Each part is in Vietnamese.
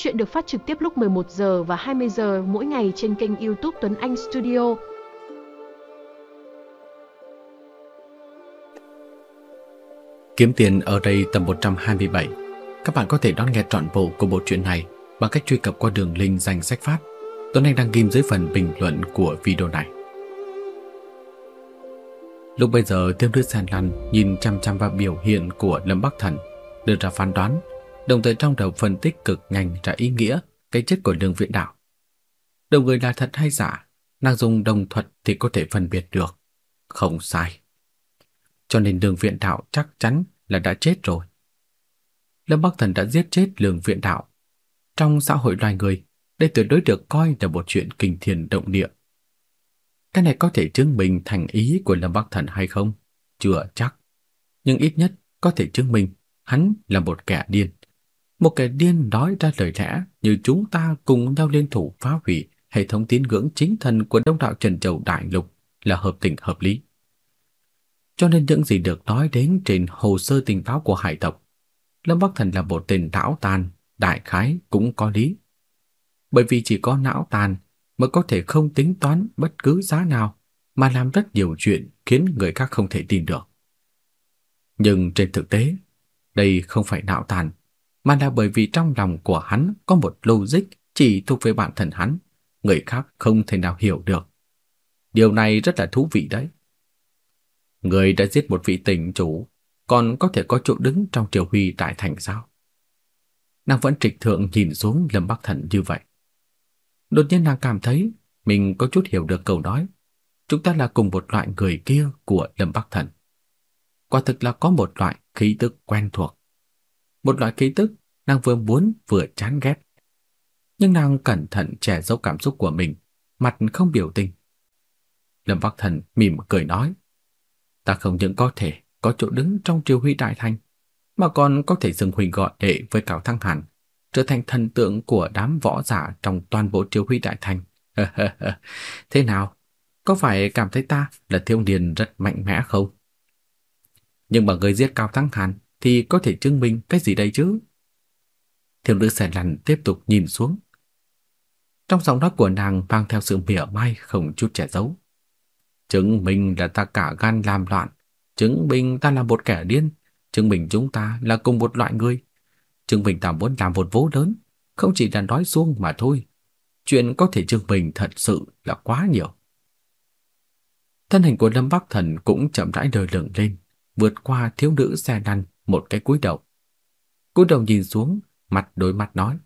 Chuyện được phát trực tiếp lúc 11 giờ và 20 giờ mỗi ngày trên kênh YouTube Tuấn Anh Studio. Kiếm tiền ở đây tầm 127. Các bạn có thể đón nghe trọn bộ của bộ truyện này bằng cách truy cập qua đường link danh sách phát. Tuấn Anh đang ghim dưới phần bình luận của video này. Lúc bây giờ Tiêu Đức Sàn Lăn nhìn chăm chăm vào biểu hiện của Lâm Bắc Thần, đưa ra phán đoán, đồng thời trong đầu phân tích cực nhanh ra ý nghĩa cái chết của Lương Viện Đạo. Đầu người là thật hay giả, nàng dùng đồng thuật thì có thể phân biệt được. Không sai. Cho nên Lương Viện Đạo chắc chắn là đã chết rồi. Lâm Bắc Thần đã giết chết Lương Viện Đạo. Trong xã hội loài người, đây tuyệt đối được coi là một chuyện kinh thiên động địa. Cái này có thể chứng minh thành ý của Lâm Bắc Thần hay không? Chưa chắc. Nhưng ít nhất có thể chứng minh hắn là một kẻ điên. Một kẻ điên nói ra lời lẽ như chúng ta cùng nhau liên thủ phá hủy hệ thống tín ngưỡng chính thần của Đông đạo Trần Châu Đại Lục là hợp tình hợp lý. Cho nên những gì được nói đến trên hồ sơ tình báo của hải tộc, Lâm Bắc Thần là một tên não tàn, đại khái cũng có lý. Bởi vì chỉ có não tàn mới có thể không tính toán bất cứ giá nào mà làm rất nhiều chuyện khiến người khác không thể tin được. Nhưng trên thực tế, đây không phải não tàn, mà là bởi vì trong lòng của hắn có một logic chỉ thuộc về bản thân hắn, người khác không thể nào hiểu được. Điều này rất là thú vị đấy. Người đã giết một vị tỉnh chủ, còn có thể có chỗ đứng trong triều huy tại thành sao? Nàng vẫn trịch thượng nhìn xuống Lâm Bắc Thần như vậy. Đột nhiên nàng cảm thấy mình có chút hiểu được câu nói. Chúng ta là cùng một loại người kia của Lâm Bắc Thần. Quả thực là có một loại khí tức quen thuộc. Một loại khí tức nàng vừa muốn vừa chán ghét. Nhưng nàng cẩn thận che giấu cảm xúc của mình, mặt không biểu tình. Lâm Bắc Thần mỉm cười nói, ta không những có thể có chỗ đứng trong triều huy đại thành, mà còn có thể dừng huỳnh gọi đệ với Cao Thăng Hàn, trở thành thần tượng của đám võ giả trong toàn bộ triều huy đại thành. Thế nào? Có phải cảm thấy ta là thiếu niên rất mạnh mẽ không? Nhưng mà người giết Cao Thăng Hàn thì có thể chứng minh cái gì đây chứ? Thiếu nữ xẻ lằn tiếp tục nhìn xuống. Trong giọng nói của nàng mang theo sự mỉa mai không chút che giấu. Chứng minh là ta cả gan làm loạn, chứng minh ta là một kẻ điên, chứng minh chúng ta là cùng một loại người. Chứng minh ta muốn làm một vố lớn, không chỉ là nói xuông mà thôi. Chuyện có thể chứng minh thật sự là quá nhiều. Thân hình của Lâm Bắc Thần cũng chậm rãi đời lửng lên, vượt qua thiếu nữ xe lăn một cái cúi đầu. Cúi đầu nhìn xuống, mặt đối mặt nói: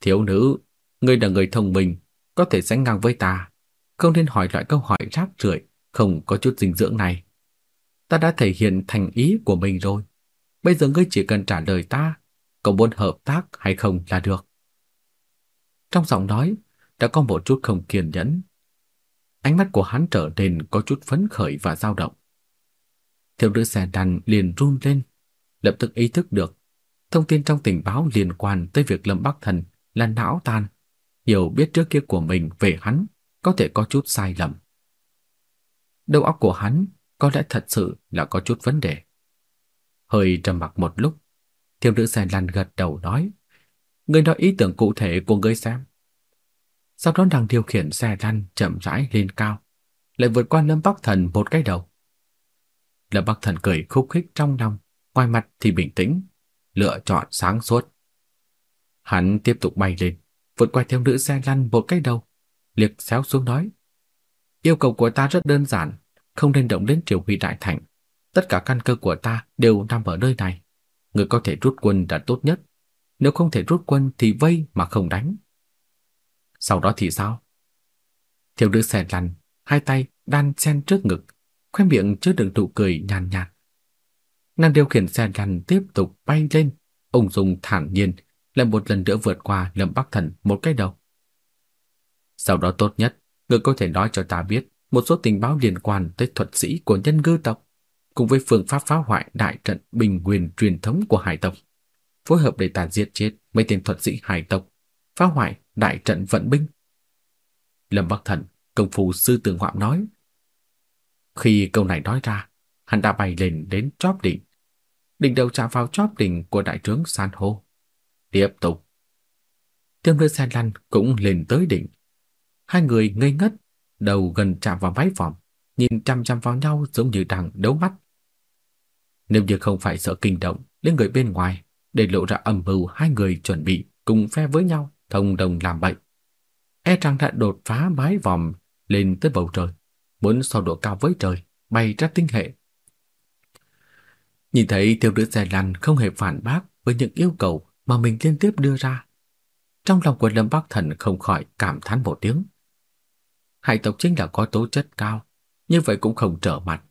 "Thiếu nữ, ngươi là người thông minh, có thể sánh ngang với ta, không nên hỏi loại câu hỏi rác rưởi, không có chút dinh dưỡng này. Ta đã thể hiện thành ý của mình rồi, bây giờ ngươi chỉ cần trả lời ta, có muốn hợp tác hay không là được." Trong giọng nói đã có một chút không kiên nhẫn. Ánh mắt của hắn trở nên có chút phấn khởi và dao động. Thiếu nữ xe đàn liền run lên, lập tức ý thức được thông tin trong tình báo liên quan tới việc Lâm Bắc Thần là não tàn, hiểu biết trước kia của mình về hắn có thể có chút sai lầm. Đầu óc của hắn có lẽ thật sự là có chút vấn đề. Hơi trầm mặc một lúc, thiếu nữ xe lăn gật đầu nói, người nói ý tưởng cụ thể của người xem. Sau đó nàng điều khiển xe lăn chậm rãi lên cao, lại vượt qua Lâm Bắc Thần một cái đầu. Lâm Bắc Thần cười khúc khích trong lòng, ngoài mặt thì bình tĩnh, lựa chọn sáng suốt. Hắn tiếp tục bay lên, vượt qua theo nữ xe lăn một cái đầu, liếc xéo xuống nói: "Yêu cầu của ta rất đơn giản, không nên động đến triều huy đại thành. Tất cả căn cơ của ta đều nằm ở nơi này. Người có thể rút quân là tốt nhất, nếu không thể rút quân thì vây mà không đánh." Sau đó thì sao? Thiếu nữ xe lăn, hai tay đan xen trước ngực, khoe miệng chứa đựng nụ cười nhàn nhạt. Nàng điều khiển xe lăn tiếp tục bay lên, ung dung thản nhiên, lại một lần nữa vượt qua Lâm Bắc Thần một cái đầu. Sau đó tốt nhất, người có thể nói cho ta biết một số tình báo liên quan tới thuật sĩ của nhân ngư tộc, cùng với phương pháp phá hoại đại trận bình nguyên truyền thống của hải tộc, phối hợp để ta giết chết mấy tên thuật sĩ hải tộc, phá hoại đại trận vận binh. Lâm Bắc Thần, công phu sư tường ngoạm nói. Khi câu này nói ra, hắn đã bay lên đến chóp đỉnh. Đỉnh đầu chạm vào chóp đỉnh của đại trướng san hô. Tiếp tục. Tiếng Nữ Xe Lăn cũng lên tới đỉnh. Hai người ngây ngất, đầu gần chạm vào mái vòm, nhìn chăm chăm vào nhau giống như đang đấu mắt. Nếu như không phải sợ kinh động đến người bên ngoài, để lộ ra âm mưu hai người chuẩn bị cùng phe với nhau, thông đồng làm bậy. E rằng đã đột phá mái vòm lên tới bầu trời, muốn so độ cao với trời, bay ra tinh hệ. Nhìn thấy thiếu nữ xe lăn không hề phản bác với những yêu cầu mà mình liên tiếp đưa ra. Trong lòng của Lâm Bắc Thần không khỏi cảm thán một tiếng. Hải tộc chính là có tố chất cao, như vậy cũng không trở mặt.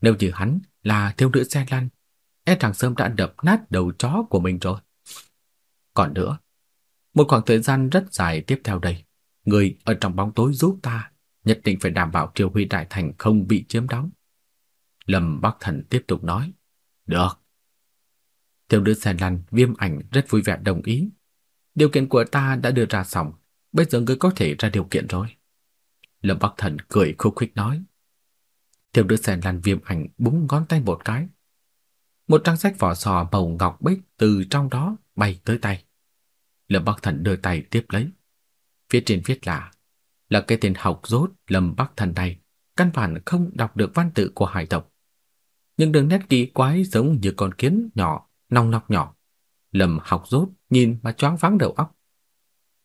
Nếu như hắn là thiếu nữ xe lăn, e rằng sớm đã đập nát đầu chó của mình rồi. Còn nữa, một khoảng thời gian rất dài tiếp theo đây, người ở trong bóng tối giúp ta, nhất định phải đảm bảo triều huy đại thành không bị chiếm đóng. Lâm Bắc Thần tiếp tục nói, được. Thiếu nữ xe lăn viêm ảnh rất vui vẻ đồng ý. Điều kiện của ta đã đưa ra xong, bây giờ ngươi có thể ra điều kiện rồi. Lâm Bắc Thần cười khúc khích nói. Thiếu nữ xe lăn viêm ảnh búng ngón tay một cái. Một trang sách vỏ sò màu ngọc bích từ trong đó bay tới tay. Lâm Bắc Thần đưa tay tiếp lấy. Phía trên viết là là cái tên học rốt Lâm Bắc Thần này căn bản không đọc được văn tự của hải tộc những đường nét kỳ quái giống như con kiến nhỏ, nong nọc nhỏ. Lâm học rốt nhìn mà choáng váng đầu óc.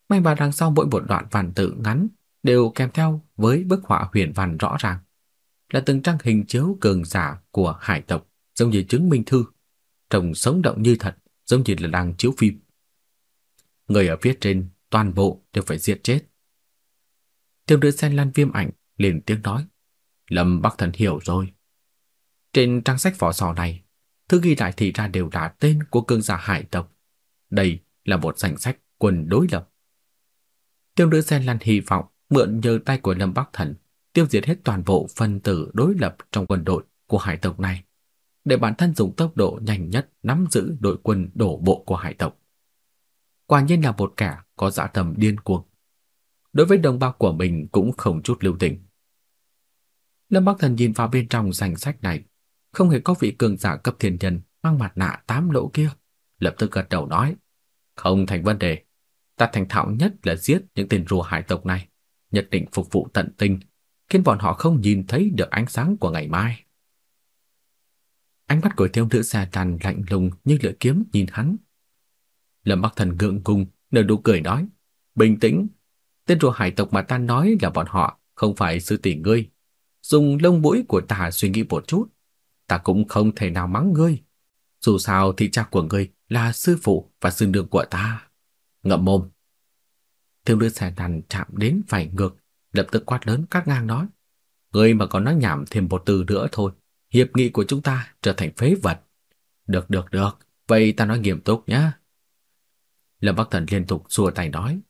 May mà đằng sau mỗi một đoạn văn tự ngắn đều kèm theo với bức họa huyền văn rõ ràng. Là từng trang hình chiếu cường giả của hải tộc giống như chứng minh thư, trông sống động như thật, giống như là đang chiếu phim. Người ở phía trên toàn bộ đều phải giết chết. Tiêu Đứa sen lan viêm ảnh liền tiếng nói, Lâm Bắc Thần hiểu rồi. Trên trang sách vỏ sò này, thư ghi lại thì ra đều là tên của cương giả hải tộc. Đây là một danh sách quân đối lập. Tiêu nữ sen lan hy vọng mượn nhờ tay của Lâm Bắc Thần tiêu diệt hết toàn bộ phân tử đối lập trong quân đội của hải tộc này, để bản thân dùng tốc độ nhanh nhất nắm giữ đội quân đổ bộ của hải tộc. Quả nhiên là một kẻ có dạ tầm điên cuồng. Đối với đồng bào của mình cũng không chút lưu tình. Lâm Bắc Thần nhìn vào bên trong danh sách này, không hề có vị cường giả cấp thiên nhân mang mặt nạ tám lỗ kia, lập tức gật đầu nói: "Không thành vấn đề, ta thành thạo nhất là giết những tên rùa hải tộc này, nhất định phục vụ tận tình, khiến bọn họ không nhìn thấy được ánh sáng của ngày mai." Ánh mắt của thiếu nữ xa tàn lạnh lùng như lưỡi kiếm nhìn hắn. Lâm Bắc Thần gượng cung, nở nụ cười nói, bình tĩnh, tên rùa hải tộc mà ta nói là bọn họ, không phải sư tỷ ngươi. Dùng lông mũi của ta suy nghĩ một chút, ta cũng không thể nào mắng ngươi. Dù sao thì cha của ngươi là sư phụ và sư nương của ta. Ngậm mồm. Thiếu nữ xe đàn chạm đến phải ngược, lập tức quát lớn cắt ngang nói. Ngươi mà còn nói nhảm thêm một từ nữa thôi, hiệp nghị của chúng ta trở thành phế vật. Được được được, vậy ta nói nghiêm túc nhá. Lâm Bắc Thần liên tục xua tay nói,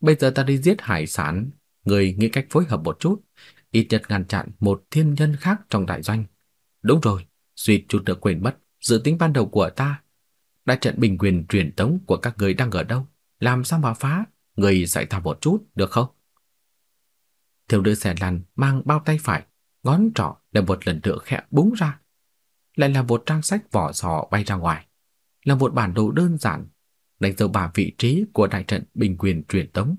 bây giờ ta đi giết hải sản, người nghĩ cách phối hợp một chút, ít nhất ngăn chặn một thiên nhân khác trong đại doanh. Đúng rồi, suýt chút nữa quên mất dự tính ban đầu của ta. Đại trận bình quyền truyền tống của các người đang ở đâu? Làm sao mà phá? Người dạy ta một chút, được không? Thiếu nữ xẻ lăn mang bao tay phải, ngón trỏ để một lần nữa khẽ búng ra. Lại là một trang sách vỏ sò bay ra ngoài. Là một bản đồ đơn giản, đánh dấu bà vị trí của đại trận bình quyền truyền tống.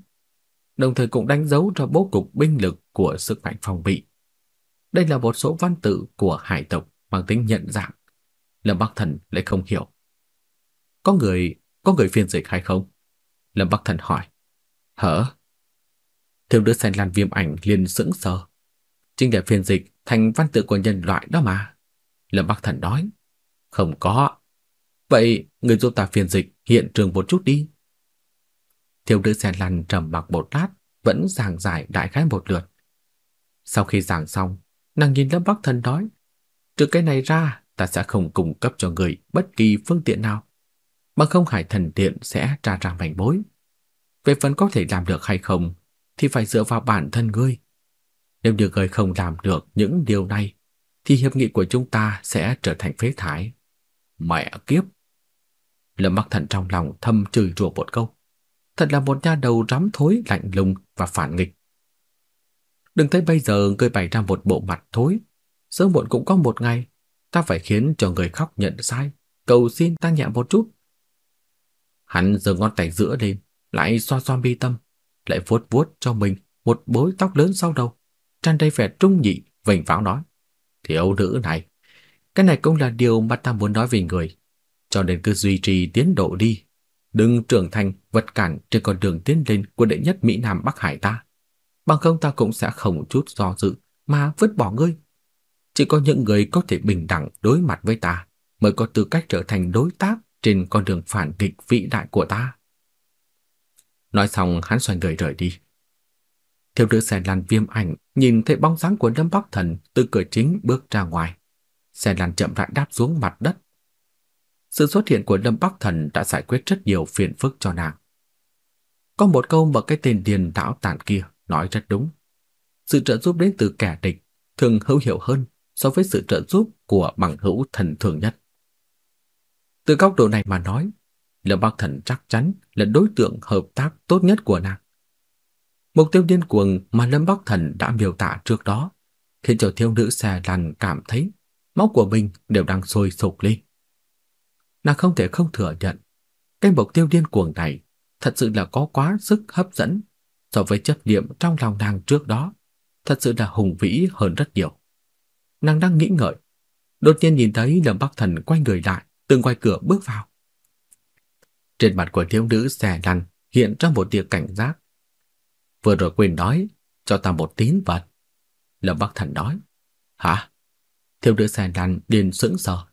Đồng thời cũng đánh dấu cho bố cục binh lực của sức mạnh phòng bị. Đây là một số văn tự của hải tộc mang tính nhận dạng. Lâm Bắc Thần lại không hiểu. Có người, có người phiên dịch hay không? Lâm Bắc Thần hỏi. Hở? Thiếu đứa xanh lan viêm ảnh liền sững sờ. Chính là phiên dịch thành văn tự của nhân loại đó mà. Lâm Bắc Thần nói. Không có. Vậy người giúp ta phiên dịch hiện trường một chút đi. Thiếu nữ xe lăn trầm mặc một lát, vẫn giảng giải đại khái một lượt. Sau khi giảng xong, nàng nhìn Lâm Bắc Thần nói, trừ cái này ra, ta sẽ không cung cấp cho người bất kỳ phương tiện nào. Bằng không hải thần điện sẽ tra ra mảnh bối. Về phần có thể làm được hay không, thì phải dựa vào bản thân ngươi. Nếu như ngươi không làm được những điều này, thì hiệp nghị của chúng ta sẽ trở thành phế thải. Mẹ kiếp! Lâm Bắc Thần trong lòng thầm chửi rủa một câu. Thật là một nha đầu rắm thối lạnh lùng và phản nghịch. Đừng thấy bây giờ ngươi bày ra một bộ mặt thối, sớm muộn cũng có một ngày ta phải khiến cho người khóc nhận sai, cầu xin ta nhẹ một chút. Hắn giơ ngón tay giữa lên, lại xoa xoa mi tâm, lại vuốt vuốt cho mình một bối tóc lớn sau đầu, tràn đầy vẻ trung nhị, vểnh váo nói: "Thiếu nữ này, cái này cũng là điều mà ta muốn nói về người, cho nên cứ duy trì tiến độ đi, đừng trưởng thành vật cản trên con đường tiến lên của đệ nhất Mỹ Nam Bắc Hải ta. Bằng không ta cũng sẽ không chút do dự mà vứt bỏ ngươi. Chỉ có những người có thể bình đẳng đối mặt với ta mới có tư cách trở thành đối tác trên con đường phản nghịch vĩ đại của ta. Nói xong, hắn xoay người rời đi. Thiếu nữ xe lăn viêm ảnh nhìn thấy bóng dáng của Lâm Bắc Thần từ cửa chính bước ra ngoài. Xe lăn chậm rãi đáp xuống mặt đất. Sự xuất hiện của Lâm Bắc Thần đã giải quyết rất nhiều phiền phức cho nàng. Có một câu mà cái tên điền đảo tản kia nói rất đúng. Sự trợ giúp đến từ kẻ địch thường hữu hiệu hơn so với sự trợ giúp của bằng hữu thần thường nhất. Từ góc độ này mà nói, Lâm Bắc Thần chắc chắn là đối tượng hợp tác tốt nhất của nàng. Mục tiêu điên cuồng mà Lâm Bắc Thần đã miêu tả trước đó khiến cho thiếu nữ xà lằn cảm thấy máu của mình đều đang sôi sục lên. Nàng không thể không thừa nhận, cái mục tiêu điên cuồng này thật sự là có quá sức hấp dẫn so với chấp niệm trong lòng nàng trước đó, thật sự là hùng vĩ hơn rất nhiều. Nàng đang nghĩ ngợi, đột nhiên nhìn thấy Lâm Bắc Thần quay người lại, từng quay cửa bước vào. Trên mặt của thiếu nữ xẻ lăn hiện ra một tia cảnh giác. Vừa rồi quên nói, cho ta một tín vật. Lâm Bắc Thần nói. Hả? Thiếu nữ xẻ lăn điên sững sờ.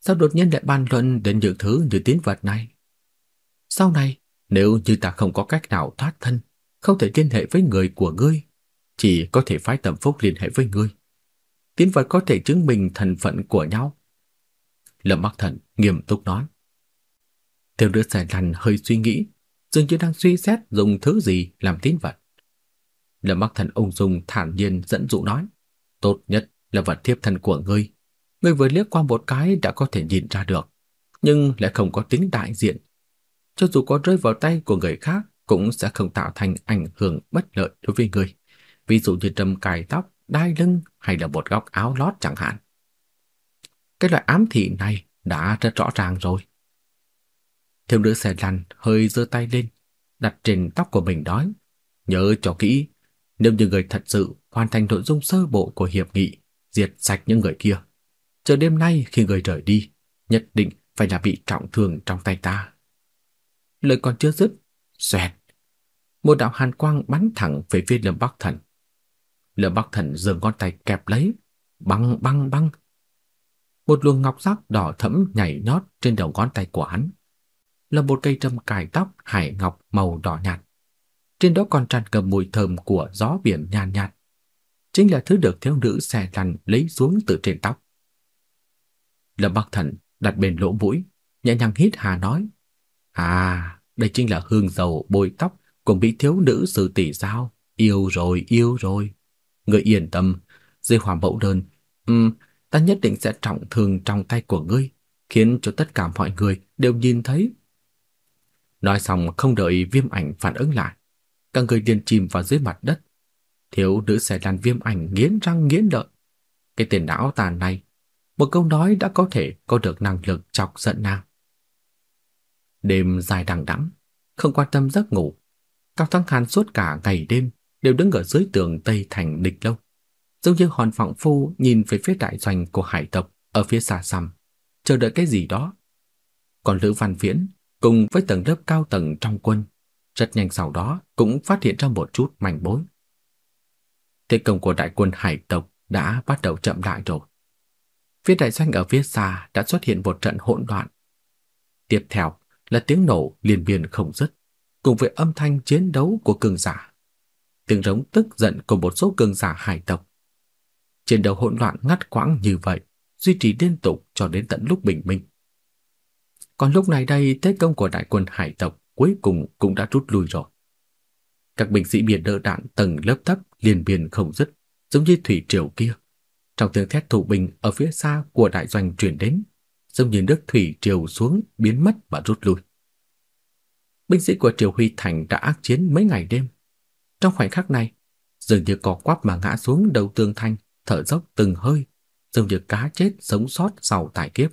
Sao đột nhiên lại bàn luận đến những thứ như tín vật này? Sau này, nếu như ta không có cách nào thoát thân, không thể liên hệ với người của ngươi, chỉ có thể phái tầm phúc liên hệ với ngươi. Tín vật có thể chứng minh thân phận của nhau. Lâm Bắc Thần nghiêm túc nói. Theo đứa xài lằn hơi suy nghĩ, dường như đang suy xét dùng thứ gì làm tín vật. Lâm Bắc Thần ung dung thản nhiên dẫn dụ nói, tốt nhất là vật thiếp thân của ngươi. Ngươi vừa liếc qua một cái đã có thể nhìn ra được, nhưng lại không có tính đại diện. Cho dù có rơi vào tay của người khác cũng sẽ không tạo thành ảnh hưởng bất lợi đối với người. Ví dụ như trầm cài tóc, đai lưng hay là một góc áo lót chẳng hạn. Cái loại ám thị này đã rất rõ ràng rồi. Thiếu nữ xe lăn hơi giơ tay lên, đặt trên tóc của mình nói, nhớ cho kỹ, nếu như người thật sự hoàn thành nội dung sơ bộ của hiệp nghị, diệt sạch những người kia, chờ đêm nay khi người rời đi, nhất định phải là bị trọng thương trong tay ta. Lời còn chưa dứt, xoẹt, một đạo hàn quang bắn thẳng về phía Lâm Bắc Thần. Lâm Bắc Thần giơ ngón tay kẹp lấy, băng băng băng. Một luồng ngọc sắc đỏ thẫm nhảy nhót trên đầu ngón tay của hắn là một cây trâm cài tóc hải ngọc màu đỏ nhạt. Trên đó còn tràn ngập mùi thơm của gió biển nhàn nhạt, Chính là thứ được thiếu nữ xè lăn lấy xuống từ trên tóc. Lâm Bắc Thần đặt bên lỗ mũi, nhẹ nhàng hít hà nói: "À, đây chính là hương dầu bôi tóc của mỹ thiếu nữ sư tỷ sao? Yêu rồi, yêu rồi. Ngươi yên tâm, dây hỏa mẫu đơn, ừm, ta nhất định sẽ trọng thương trong tay của ngươi, khiến cho tất cả mọi người đều nhìn thấy Nói xong không đợi viêm ảnh phản ứng lại, cả người liền chìm vào dưới mặt đất. Thiếu nữ xe lăn viêm ảnh nghiến răng nghiến lợi. Cái tên não tàn này, một câu nói đã có thể có được năng lực chọc giận nàng. Đêm dài đằng đẵng, không quan tâm giấc ngủ, Cao Thắng Hàn suốt cả ngày đêm đều đứng ở dưới tường Tây Thành địch lâu, giống như hòn phọng phu nhìn về phía đại doanh của hải tộc ở phía xa xăm, chờ đợi cái gì đó. Còn Lữ Văn Viễn cùng với tầng lớp cao tầng trong quân, rất nhanh sau đó cũng phát hiện ra một chút manh mối. Thế công của đại quân hải tộc đã bắt đầu chậm lại rồi. Phía đại doanh ở phía xa đã xuất hiện một trận hỗn loạn. Tiếp theo là tiếng nổ liên miên không dứt, cùng với âm thanh chiến đấu của cường giả. Tiếng rống tức giận của một số cường giả hải tộc. Chiến đấu hỗn loạn ngắt quãng như vậy, duy trì liên tục cho đến tận lúc bình minh. Còn lúc này đây, thế công của đại quân hải tộc cuối cùng cũng đã rút lui rồi. Các binh sĩ biển đỡ đạn tầng lớp thấp liên miên không dứt, giống như thủy triều kia. Trong tiếng thét thủ binh ở phía xa của đại doanh truyền đến, giống như nước thủy triều xuống biến mất và rút lui. Binh sĩ của Triều Huy Thành đã ác chiến mấy ngày đêm. Trong khoảnh khắc này, dường như cò quắp mà ngã xuống đầu tường thành, thở dốc từng hơi, giống như cá chết sống sót sau tài kiếp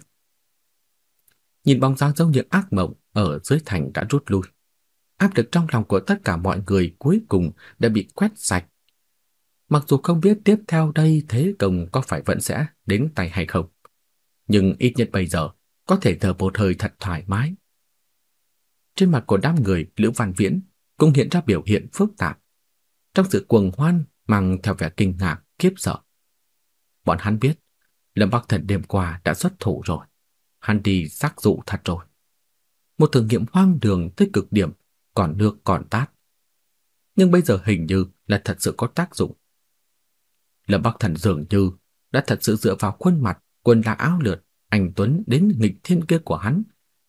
nhìn bóng dáng giống như ác mộng ở dưới thành đã rút lui. áp lực trong lòng của tất cả mọi người cuối cùng đã bị quét sạch. Mặc dù không biết tiếp theo đây thế công có phải vẫn sẽ đến tay hay không, nhưng ít nhất bây giờ có thể thở một hơi thật thoải mái. Trên mặt của đám người Lữ Văn Viễn cũng hiện ra biểu hiện phức tạp. Trong sự cuồng hoan mang theo vẻ kinh ngạc, kiếp sợ. Bọn hắn biết, Lâm Bắc Thần đêm qua đã xuất thủ rồi. Hắn đi xác dụ thật rồi. Một thử nghiệm hoang đường tới cực điểm, còn nước còn tát. Nhưng bây giờ hình như là thật sự có tác dụng. Lâm Bắc Thần dường như đã thật sự dựa vào khuôn mặt, quần là áo lượt, anh Tuấn đến nghịch thiên kia của hắn,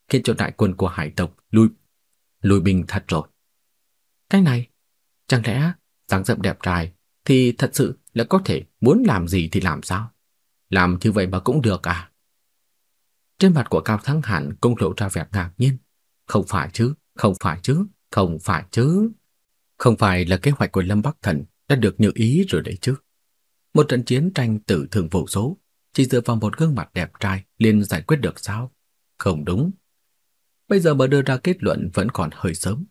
khiến cho đại quân của hải tộc lùi lùi bình thật rồi. Cái này, chẳng lẽ dáng dấp đẹp trai thì thật sự là có thể muốn làm gì thì làm sao? Làm như vậy mà cũng được à? Trên mặt của Cao Thắng Hàn cũng lộ ra vẻ ngạc nhiên. Không phải chứ, không phải chứ, không phải chứ. Không phải là kế hoạch của Lâm Bắc Thần đã được như ý rồi đấy chứ. Một trận chiến tranh tử thường vô số, chỉ dựa vào một gương mặt đẹp trai liền giải quyết được sao? Không đúng. Bây giờ mà đưa ra kết luận vẫn còn hơi sớm.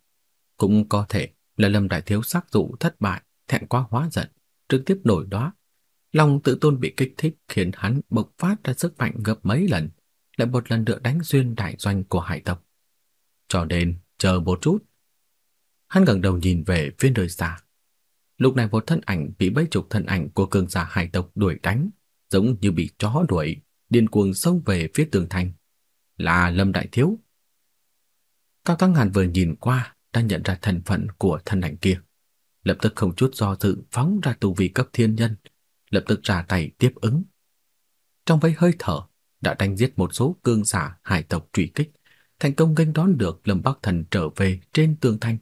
Cũng có thể là Lâm Đại Thiếu sắc dụ thất bại, thẹn quá hóa giận, trực tiếp nổi đó. Lòng tự tôn bị kích thích khiến hắn bộc phát ra sức mạnh gấp mấy lần, lại một lần nữa đánh xuyên đại doanh của hải tộc. Cho nên, chờ một chút. Hắn ngẩng đầu nhìn về phía nơi xa. Lúc này một thân ảnh bị bấy chục thân ảnh của cường giả hải tộc đuổi đánh, giống như bị chó đuổi, điên cuồng xông về phía tường thành. Là Lâm Đại Thiếu. Cao Tăng Hàn vừa nhìn qua đã nhận ra thân phận của thân ảnh kia. Lập tức không chút do dự phóng ra tu vi cấp thiên nhân, lập tức ra tay tiếp ứng. Trong vây hơi thở, đã đánh giết một số cương giả hải tộc truy kích, thành công nghênh đón được Lâm Bắc Thần trở về trên tường thành.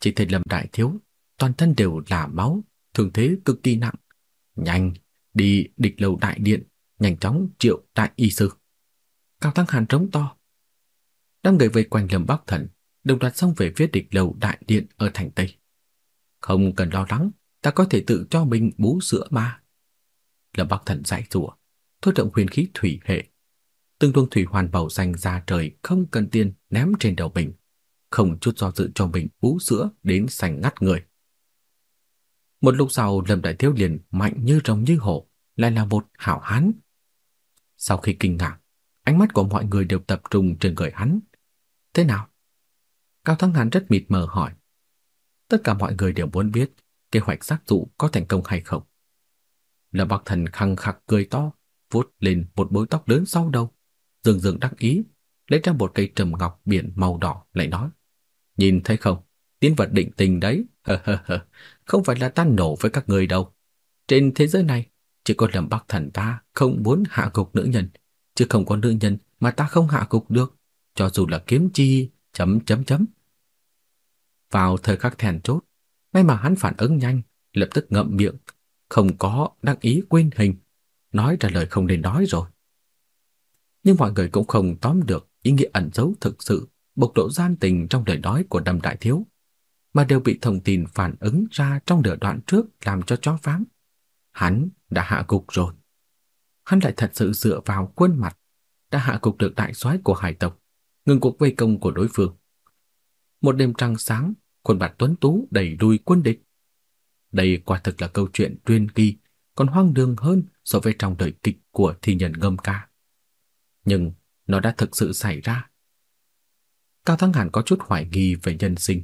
Chỉ thấy Lâm Đại Thiếu, toàn thân đều là máu, thương thế cực kỳ nặng. Nhanh, đi địch lầu đại điện, nhanh chóng triệu đại y sư. Cao Thăng Hàn trống to. Đám người vây quanh Lâm Bắc Thần, đồng loạt xông về phía địch lầu đại điện ở thành Tây. Không cần lo lắng, ta có thể tự cho mình bú sữa mà. Lâm Bắc Thần giải rủa, thôi động huyền khí thủy hệ. Từng luồng thủy hoàn bầu xanh ra trời không cần tiền ném trên đầu mình, không chút do dự cho mình bú sữa đến xanh ngắt người. Một lúc sau Lâm Đại Thiếu liền mạnh như rồng như hổ, lại là một hảo hán. Sau khi kinh ngạc, ánh mắt của mọi người đều tập trung trên người hắn. Thế nào? Cao Thắng hán rất mịt mờ hỏi. Tất cả mọi người đều muốn biết kế hoạch xác dụ có thành công hay không. Lâm Bắc Thần khăng khặc cười to, vuốt lên một bối tóc lớn sau đầu, dường dường đắc ý, lấy ra một cây trầm ngọc biển màu đỏ lại nói: "Nhìn thấy không, tiến vật định tình đấy, không phải là ta nổ với các người đâu. Trên thế giới này, chỉ có Lâm Bắc Thần ta không muốn hạ gục nữ nhân, chứ không có nữ nhân mà ta không hạ gục được, cho dù là kiếm chi chấm chấm chấm." Vào thời khắc thèn chốt, may mà hắn phản ứng nhanh, lập tức ngậm miệng, không có đăng ý quên hình, nói ra lời không nên nói rồi. Nhưng mọi người cũng không tóm được ý nghĩa ẩn giấu thực sự bộc lộ gian tình trong lời nói của đầm Đại Thiếu, mà đều bị thông tin phản ứng ra trong nửa đoạn trước làm cho chó váng. Hắn đã hạ gục rồi. Hắn lại thật sự dựa vào quân mặt, đã hạ gục được đại soái của hải tộc, ngừng cuộc vây công của đối phương. Một đêm trăng sáng, khuôn mặt tuấn tú đẩy đuôi quân địch. Đây quả thực là câu chuyện truyền kỳ, còn hoang đường hơn so với trong đời kịch của thi nhân ngâm ca. Nhưng nó đã thực sự xảy ra. Cao Thắng Hàn có chút hoài nghi về nhân sinh.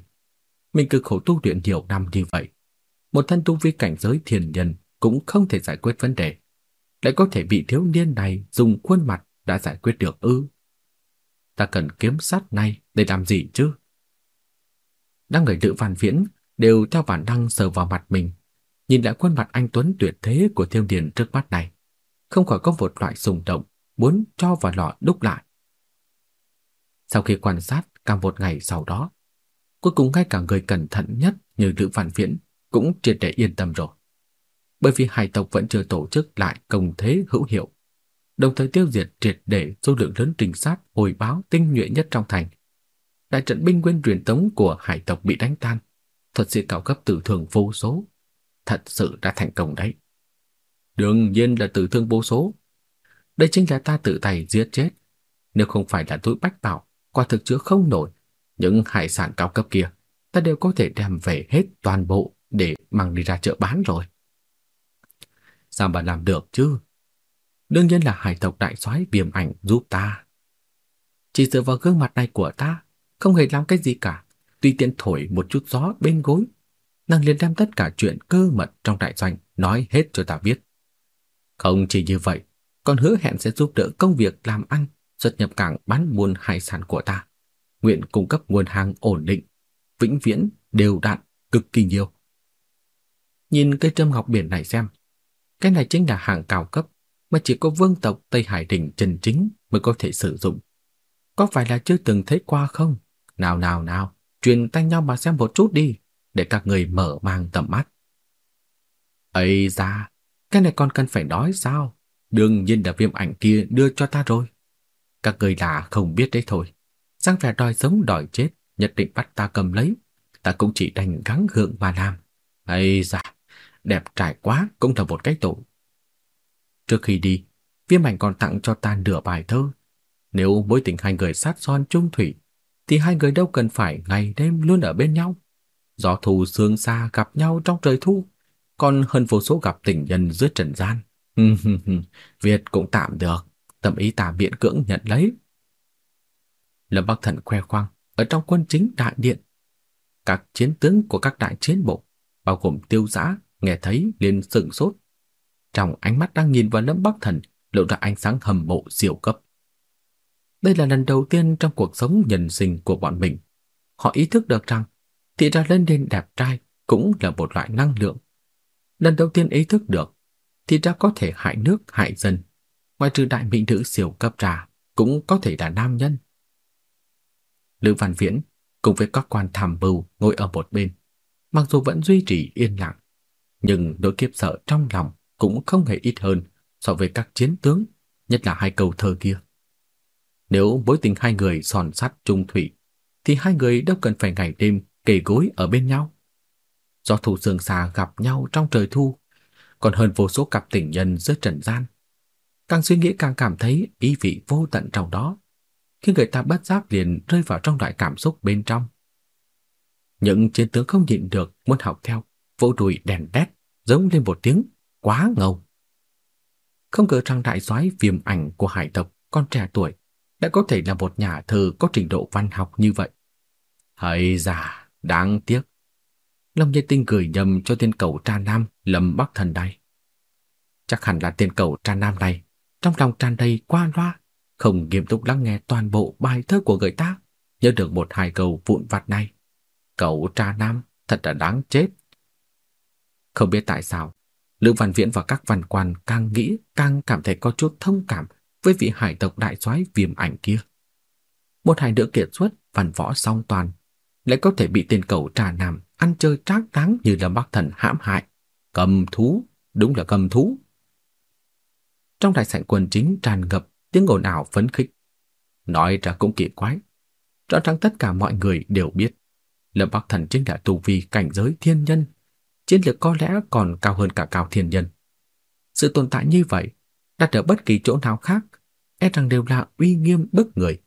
Mình cực khổ tu luyện nhiều năm như vậy, một thân tu vi cảnh giới thiền nhân cũng không thể giải quyết vấn đề, lại có thể bị thiếu niên này dùng khuôn mặt đã giải quyết được ư? Ta cần kiếm sát này để làm gì chứ? Đang người tự Văn Viễn đều theo bản năng sờ vào mặt mình, nhìn lại khuôn mặt anh tuấn tuyệt thế của Thiêu Điền trước mắt này, không khỏi có một loại xung động muốn cho vào lọ đúc lại. Sau khi quan sát cả một ngày sau đó, cuối cùng ngay cả người cẩn thận nhất như Lữ Văn Viễn cũng triệt để yên tâm rồi. Bởi vì hải tộc vẫn chưa tổ chức lại công thế hữu hiệu, đồng thời tiêu diệt triệt để số lượng lớn trinh sát hồi báo tinh nhuệ nhất trong thành, đại trận binh nguyên truyền tống của hải tộc bị đánh tan, thuật sĩ cao cấp tử thương vô số, thật sự đã thành công đấy. Đương nhiên là tử thương vô số. Đây chính là ta tự tay giết chết. Nếu không phải là túi bách bảo, quả thực chứa không nổi, những hải sản cao cấp kia, ta đều có thể đem về hết toàn bộ để mang đi ra chợ bán rồi. Sao bà làm được chứ? Đương nhiên là hải tộc đại soái viêm ảnh giúp ta. Chỉ dựa vào gương mặt này của ta, không hề làm cái gì cả, tùy tiện thổi một chút gió bên gối, nàng liền đem tất cả chuyện cơ mật trong đại doanh nói hết cho ta biết. Không chỉ như vậy, còn hứa hẹn sẽ giúp đỡ công việc làm ăn, xuất nhập cảng bán buôn hải sản của ta, nguyện cung cấp nguồn hàng ổn định, vĩnh viễn, đều đặn, cực kỳ nhiều. Nhìn cây trâm ngọc biển này xem, cái này chính là hàng cao cấp mà chỉ có vương tộc Tây Hải Đình chân chính mới có thể sử dụng. Có phải là chưa từng thấy qua không? Nào nào nào, truyền tay nhau mà xem một chút đi, để các người mở mang tầm mắt. ấy ra, cái này còn cần phải nói sao? Đương nhiên là viêm ảnh kia đưa cho ta rồi. Các người là không biết đấy thôi. Sang vẻ đòi sống đòi chết, nhất định bắt ta cầm lấy. Ta cũng chỉ đành gắng gượng mà làm. Ây ra, đẹp trai quá cũng là một cái tội. Trước khi đi, viêm ảnh còn tặng cho ta nửa bài thơ. Nếu mối tình hai người sát son chung thủy, thì hai người đâu cần phải ngày đêm luôn ở bên nhau. Gió thu sương xa gặp nhau trong trời thu, còn hơn vô số gặp tình nhân dưới trần gian. Việt cũng tạm được, tâm ý ta biện cưỡng nhận lấy. Lâm Bắc Thần khoe khoang ở trong quân chính đại điện. Các chiến tướng của các đại chiến bộ, bao gồm tiêu giã, nghe thấy liền sửng sốt. Trong ánh mắt đang nhìn vào Lâm Bắc Thần lộ ra ánh sáng hầm mộ siêu cấp. Đây là lần đầu tiên trong cuộc sống nhân sinh của bọn mình. Họ ý thức được rằng thì ra lên đền đẹp trai cũng là một loại năng lượng. Lần đầu tiên ý thức được thì ra có thể hại nước hại dân. Ngoài trừ đại mỹ nữ siêu cấp ra cũng có thể là nam nhân. Lữ Văn Viễn cùng với các quan tham mưu ngồi ở một bên, mặc dù vẫn duy trì yên lặng, nhưng nỗi kiếp sợ trong lòng cũng không hề ít hơn so với các chiến tướng, nhất là hai câu thơ kia. Nếu mối tình hai người son sắt trung thủy, thì hai người đâu cần phải ngày đêm kề gối ở bên nhau. Do thủ sương xa gặp nhau trong trời thu, còn hơn vô số cặp tình nhân giữa trần gian. Càng suy nghĩ càng cảm thấy ý vị vô tận trong đó, khi người ta bất giác liền rơi vào trong loại cảm xúc bên trong. Những chiến tướng không nhịn được muốn học theo, vỗ đùi đèn đét, giống lên một tiếng, quá ngầu. Không ngờ rằng đại soái viêm ảnh của hải tộc con trẻ tuổi đã có thể là một nhà thơ có trình độ văn học như vậy. Hây già, đáng tiếc. Lâm Nhật Tinh gửi nhầm cho tên cầu tra nam Lâm Bắc Thần đây. Chắc hẳn là tên cầu tra nam này, trong lòng tràn đầy qua loa, không nghiêm túc lắng nghe toàn bộ bài thơ của người ta, nhớ được một hai câu vụn vặt này. Cậu trà nam thật là đáng chết. Không biết tại sao, Lữ Văn Viễn và các văn quan càng nghĩ càng cảm thấy có chút thông cảm với vị hải tộc đại soái viêm ảnh kia. Một hai nữ kiệt xuất, văn võ song toàn, lại có thể bị tên cậu trà nam ăn chơi trác táng như là Bắc Thần hãm hại, cầm thú, đúng là cầm thú. Trong đại sảnh quần chính tràn ngập tiếng ồn ào phấn khích. Nói ra cũng kỳ quái, rõ ràng tất cả mọi người đều biết, Lâm Bắc Thần chính là tu vi cảnh giới thiên nhân, chiến lược có lẽ còn cao hơn cả cao thiên nhân. Sự tồn tại như vậy đặt ở bất kỳ chỗ nào khác, e rằng đều là uy nghiêm bức người.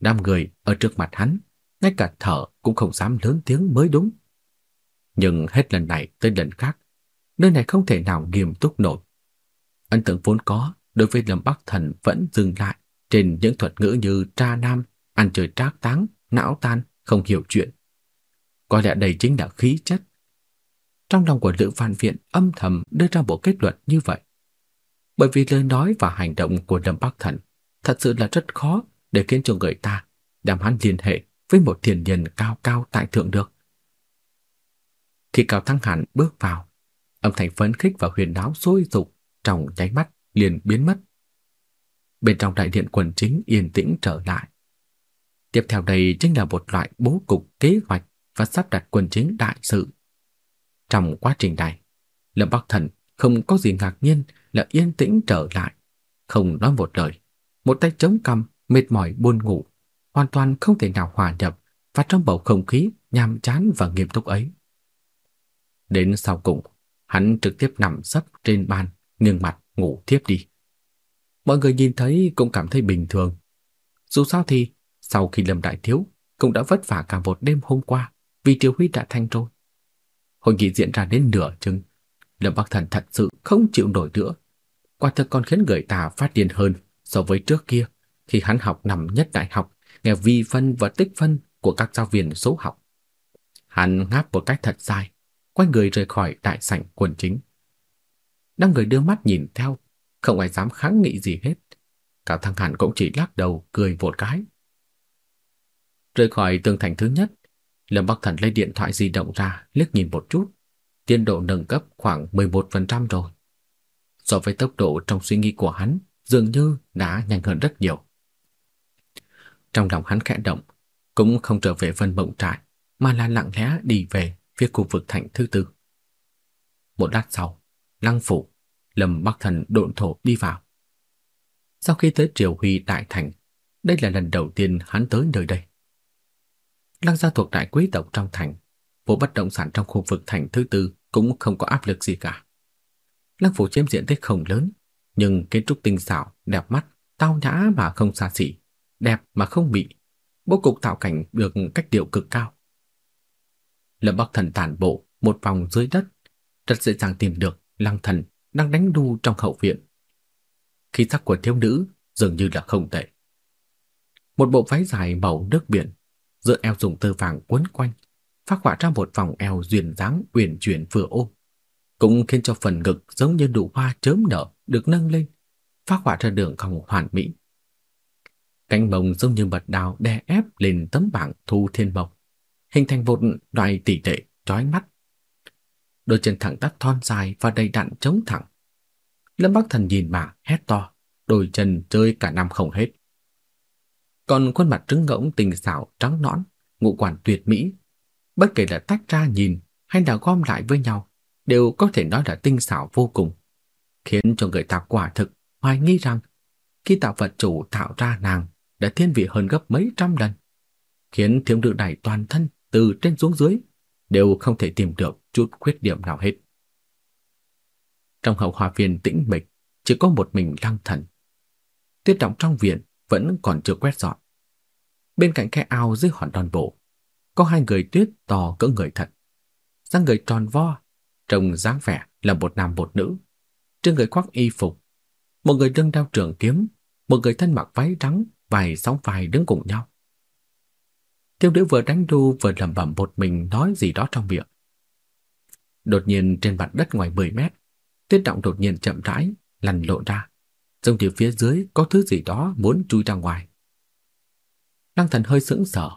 Đám người ở trước mặt hắn, ngay cả thở cũng không dám lớn tiếng mới đúng. Nhưng hết lần này tới lần khác, nơi này không thể nào nghiêm túc nổi. Ấn tượng vốn có đối với Lâm Bắc Thần vẫn dừng lại trên những thuật ngữ như tra nam, ăn chơi trác táng, não tan, không hiểu chuyện. Có lẽ đây chính là khí chất. Trong lòng của Lữ Phan Viện âm thầm đưa ra bộ kết luận như vậy bởi vì lời nói và hành động của Lâm Bắc Thần thật sự là rất khó để khiến cho người ta đảm hắn liên hệ với một thiền nhân cao cao tại thượng được. Khi Cao Thăng Hàn bước vào, âm thanh phấn khích và huyền náo sôi sục trong nháy mắt liền biến mất. Bên trong đại điện quần chính yên tĩnh trở lại. Tiếp theo đây chính là một loại bố cục kế hoạch và sắp đặt quần chính đại sự. Trong quá trình này, Lâm Bắc Thần không có gì ngạc nhiên là yên tĩnh trở lại, không nói một lời, một tay chống cằm, mệt mỏi buồn ngủ, hoàn toàn không thể nào hòa nhập và trong bầu không khí nhàm chán và nghiêm túc ấy. Đến sau cùng, hắn trực tiếp nằm sấp trên bàn, nghiêng mặt ngủ thiếp đi. Mọi người nhìn thấy cũng cảm thấy bình thường. Dù sao thì, sau khi Lâm Đại Thiếu cũng đã vất vả cả một đêm hôm qua vì Triều Huy đã thanh rồi. Hội nghị diễn ra đến nửa chừng, Lâm Bắc Thần thật sự không chịu nổi nữa. Quả thực còn khiến người ta phát điên hơn so với trước kia khi hắn học năm nhất đại học, nghe vi phân và tích phân của các giáo viên số học. Hắn ngáp một cách thật dài, quay người rời khỏi đại sảnh quần chính. Năm người đưa mắt nhìn theo, không ai dám kháng nghị gì hết. Cả thằng Hàn cũng chỉ lắc đầu cười một cái. Rời khỏi tường thành thứ nhất, Lâm Bắc Thần lấy điện thoại di động ra, liếc nhìn một chút. Tiến độ nâng cấp khoảng 11% rồi. So với tốc độ trong suy nghĩ của hắn, dường như đã nhanh hơn rất nhiều. Trong lòng hắn khẽ động, cũng không trở về Vân Mộng Trại, mà là lặng lẽ đi về phía khu vực thành thứ tư. Một lát sau, Lăng phủ, Lâm Bắc Thần độn thổ đi vào. Sau khi tới Triều Huy đại thành, đây là lần đầu tiên hắn tới nơi đây. Lăng gia thuộc đại quý tộc trong thành, vụ bất động sản trong khu vực thành thứ tư cũng không có áp lực gì cả. Lăng phủ chiếm diện tích không lớn, nhưng kiến trúc tinh xảo, đẹp mắt, tao nhã mà không xa xỉ, đẹp mà không bị, bố cục tạo cảnh được cách điệu cực cao. Lâm Bắc Thần tản bộ một vòng dưới đất, rất dễ dàng tìm được Lăng Thần đang đánh đu trong hậu viện. Khí sắc của thiếu nữ dường như là không tệ. Một bộ váy dài màu nước biển, giữa eo dùng tơ vàng quấn quanh, phát họa ra một vòng eo duyên dáng uyển chuyển vừa ôm, cũng khiến cho phần ngực giống như nụ hoa chớm nở được nâng lên, phát họa ra đường cong hoàn mỹ. Cánh mông giống như mật đào đè ép lên tấm bảng thu thiên mộc, hình thành một loại tỷ lệ trói mắt. Đôi chân thẳng tắp thon dài và đầy đặn chống thẳng. Lâm Bắc Thần nhìn mà hét to, đôi chân chơi cả năm không hết. Còn khuôn mặt trứng ngỗng tình xảo trắng nõn, ngũ quan tuyệt mỹ, bất kể là tách ra nhìn hay là gom lại với nhau, đều có thể nói là tinh xảo vô cùng, khiến cho người ta quả thực hoài nghi rằng khi tạo vật chủ tạo ra nàng đã thiên vị hơn gấp mấy trăm lần, khiến thiếu nữ này toàn thân từ trên xuống dưới đều không thể tìm được chút khuyết điểm nào hết. Trong hậu hoa viên tĩnh mịch, chỉ có một mình lăng thần. Tuyết động trong viện vẫn còn chưa quét dọn. Bên cạnh cái ao dưới hòn đòn bộ, có hai người tuyết to cỡ người thật. dáng người tròn vo, trông dáng vẻ là một nam một nữ. Trên người khoác y phục, một người đương đao trường kiếm, một người thân mặc váy trắng, vài sóng vai đứng cùng nhau. Tiêu nữ vừa đánh đu vừa lẩm bẩm một mình nói gì đó trong miệng. Đột nhiên trên mặt đất ngoài 10 mét, tuyết động đột nhiên chậm rãi, lăn lộn ra. Giống như phía dưới có thứ gì đó muốn chui ra ngoài. Lăng thần hơi sững sờ.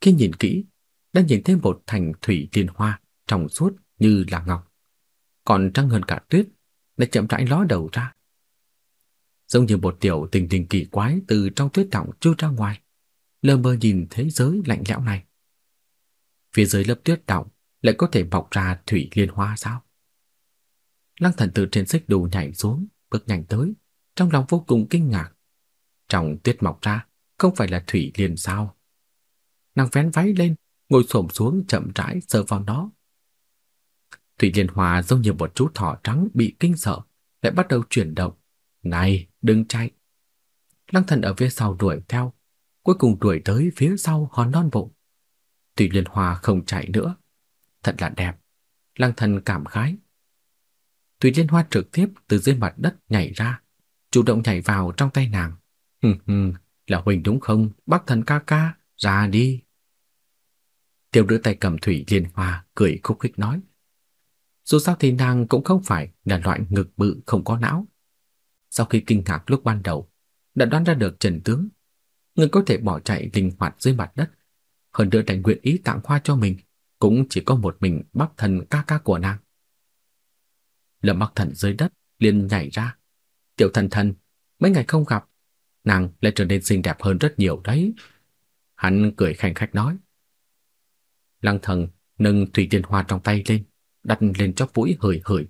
Khi nhìn kỹ, đã nhìn thấy một thành thủy liên hoa trong suốt như là ngọc. Còn trăng hơn cả tuyết, lại chậm rãi ló đầu ra. Giống như một tiểu tình tình kỳ quái từ trong tuyết động chui ra ngoài, lơ mơ nhìn thế giới lạnh lẽo này. Phía dưới lớp tuyết động lại có thể mọc ra thủy liên hoa sao? Lăng thần từ trên xích đù nhảy xuống, bước nhanh tới, trong lòng vô cùng kinh ngạc. Trong tuyết mọc ra, không phải là thủy liên sao? Nàng vén váy lên, ngồi xổm xuống chậm rãi sờ vào nó. Thủy liên hoa giống như một chú thỏ trắng bị kinh sợ, lại bắt đầu chuyển động. Này, đừng chạy! Lăng thần ở phía sau đuổi theo, cuối cùng đuổi tới phía sau hòn non bộ. Thủy liên hoa không chạy nữa. Thật là đẹp. Lăng thần cảm khái. Thủy liên hoa trực tiếp từ dưới mặt đất nhảy ra, chủ động nhảy vào trong tay nàng. Hừ hừ, là Huỳnh đúng không? Bác thần ca ca, ra đi. Tiểu nữ tay cầm thủy liên hoa, cười khúc khích nói. Dù sao thì nàng cũng không phải là loại ngực bự không có não. Sau khi kinh ngạc lúc ban đầu, đã đoán ra được trần tướng. Người có thể bỏ chạy linh hoạt dưới mặt đất, hơn nữa thành nguyện ý tặng hoa cho mình, cũng chỉ có một mình bắc thần ca ca của nàng. Lâm bắc thần dưới đất, liền nhảy ra. Tiểu thần thần, mấy ngày không gặp, nàng lại trở nên xinh đẹp hơn rất nhiều đấy. Hắn cười khanh khách nói. Lăng thần nâng thủy tiên hoa trong tay lên, đặt lên chóp mũi hửi hửi.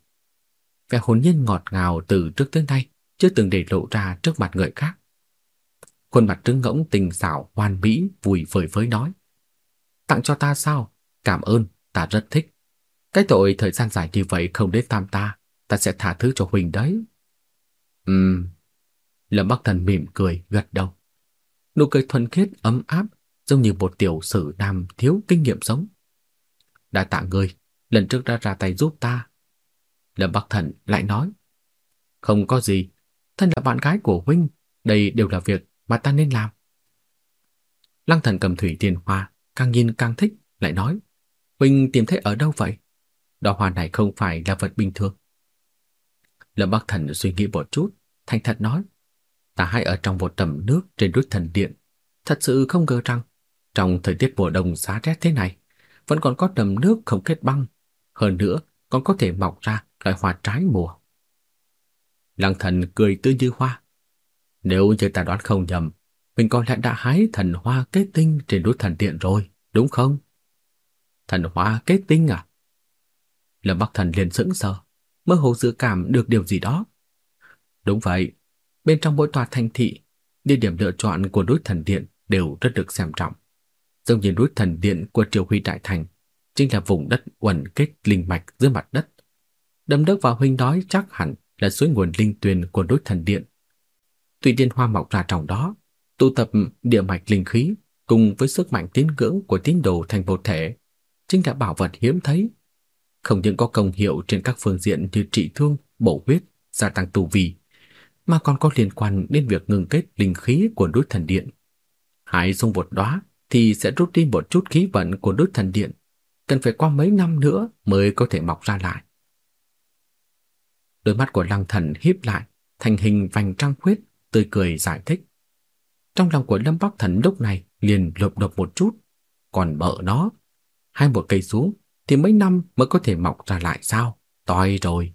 Vẻ hồn nhiên ngọt ngào từ trước tới nay chưa từng để lộ ra trước mặt người khác. Khuôn mặt trứng ngỗng tình xảo hoàn mỹ vui vời với nói. Tặng cho ta sao? Cảm ơn, ta rất thích. Cái tội thời gian dài như vậy không đến thăm ta, ta sẽ tha thứ cho Huỳnh đấy. Ừm. Lâm Bắc Thần mỉm cười, gật đầu. Nụ cười thuần khiết, ấm áp, giống như một tiểu sử nam thiếu kinh nghiệm sống. Đã tạ ngươi, lần trước đã ra tay giúp ta. Lâm Bắc Thần lại nói, không có gì, thân là bạn gái của huynh, đây đều là việc mà ta nên làm. Lăng thần cầm thủy tiền hoa, càng nhìn càng thích, lại nói, huynh tìm thấy ở đâu vậy? Đóa hoa này không phải là vật bình thường. Lâm Bắc Thần suy nghĩ một chút, thành thật nói, ta hay ở trong một tầm nước trên núi thần điện, thật sự không ngờ rằng trong thời tiết mùa đông giá rét thế này, vẫn còn có đầm nước không kết băng, hơn nữa còn có thể mọc ra loại hoa trái mùa. Lăng thần cười tươi như hoa. Nếu như ta đoán không nhầm, mình có lẽ đã hái thần hoa kết tinh trên núi thần điện rồi, đúng không? Thần hoa kết tinh à? Lâm Bắc Thần liền sững sờ, mơ hồ dự cảm được điều gì đó. Đúng vậy, bên trong mỗi tòa thành thị, địa điểm lựa chọn của núi thần điện đều rất được xem trọng. Giống như núi thần điện của Triều Huy Đại Thành, chính là vùng đất quẩn kết linh mạch dưới mặt đất. Đâm đất và huynh đói chắc hẳn là suối nguồn linh tuyền của núi thần điện tuy tiên hoa mọc ra trong đó, tụ tập địa mạch linh khí cùng với sức mạnh tín ngưỡng của tín đồ thành một thể, chính là bảo vật hiếm thấy. Không những có công hiệu trên các phương diện như trị thương, bổ huyết, gia tăng tu vi, mà còn có liên quan đến việc ngừng kết linh khí của núi thần điện. Hãy dung một đóa thì sẽ rút đi một chút khí vận của núi thần điện, cần phải qua mấy năm nữa mới có thể mọc ra lại. Đôi mắt của Lăng Thần híp lại, thành hình vành trăng khuyết, tươi cười giải thích. Trong lòng của Lâm Bắc Thần lúc này liền lộp độp một chút, còn bợ nó, hai một cây xuống thì mấy năm mới có thể mọc ra lại sao? Toi rồi.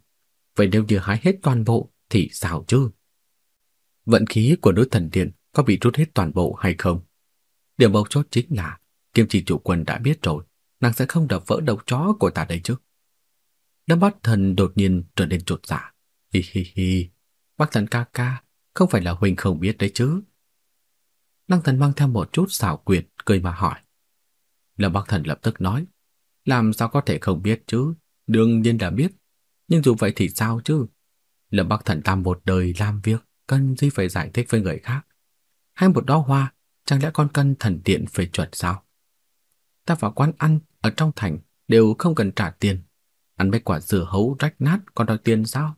Vậy nếu như hái hết toàn bộ thì sao chứ? Vận khí của đối thần điện có bị rút hết toàn bộ hay không? Điều mấu chốt chính là Kim chỉ chủ quân đã biết rồi, nàng sẽ không đập vỡ đầu chó của ta đây chứ. Lâm Bắc Thần đột nhiên trở nên trột dạ. Hi hi hi, Bắc Thần ca ca, không phải là huynh không biết đấy chứ. Lăng Thần mang theo một chút xảo quyệt, cười mà hỏi. Lâm Bắc Thần lập tức nói, làm sao có thể không biết chứ, đương nhiên là biết. Nhưng dù vậy thì sao chứ? Lâm Bắc Thần ta một đời làm việc, cần gì phải giải thích với người khác. Hay một đóa hoa, chẳng lẽ con cần thần điện phải chuẩn sao? Ta vào quán ăn ở trong thành đều không cần trả tiền. Ăn mấy quả dưa hấu rách nát còn đòi tiền sao?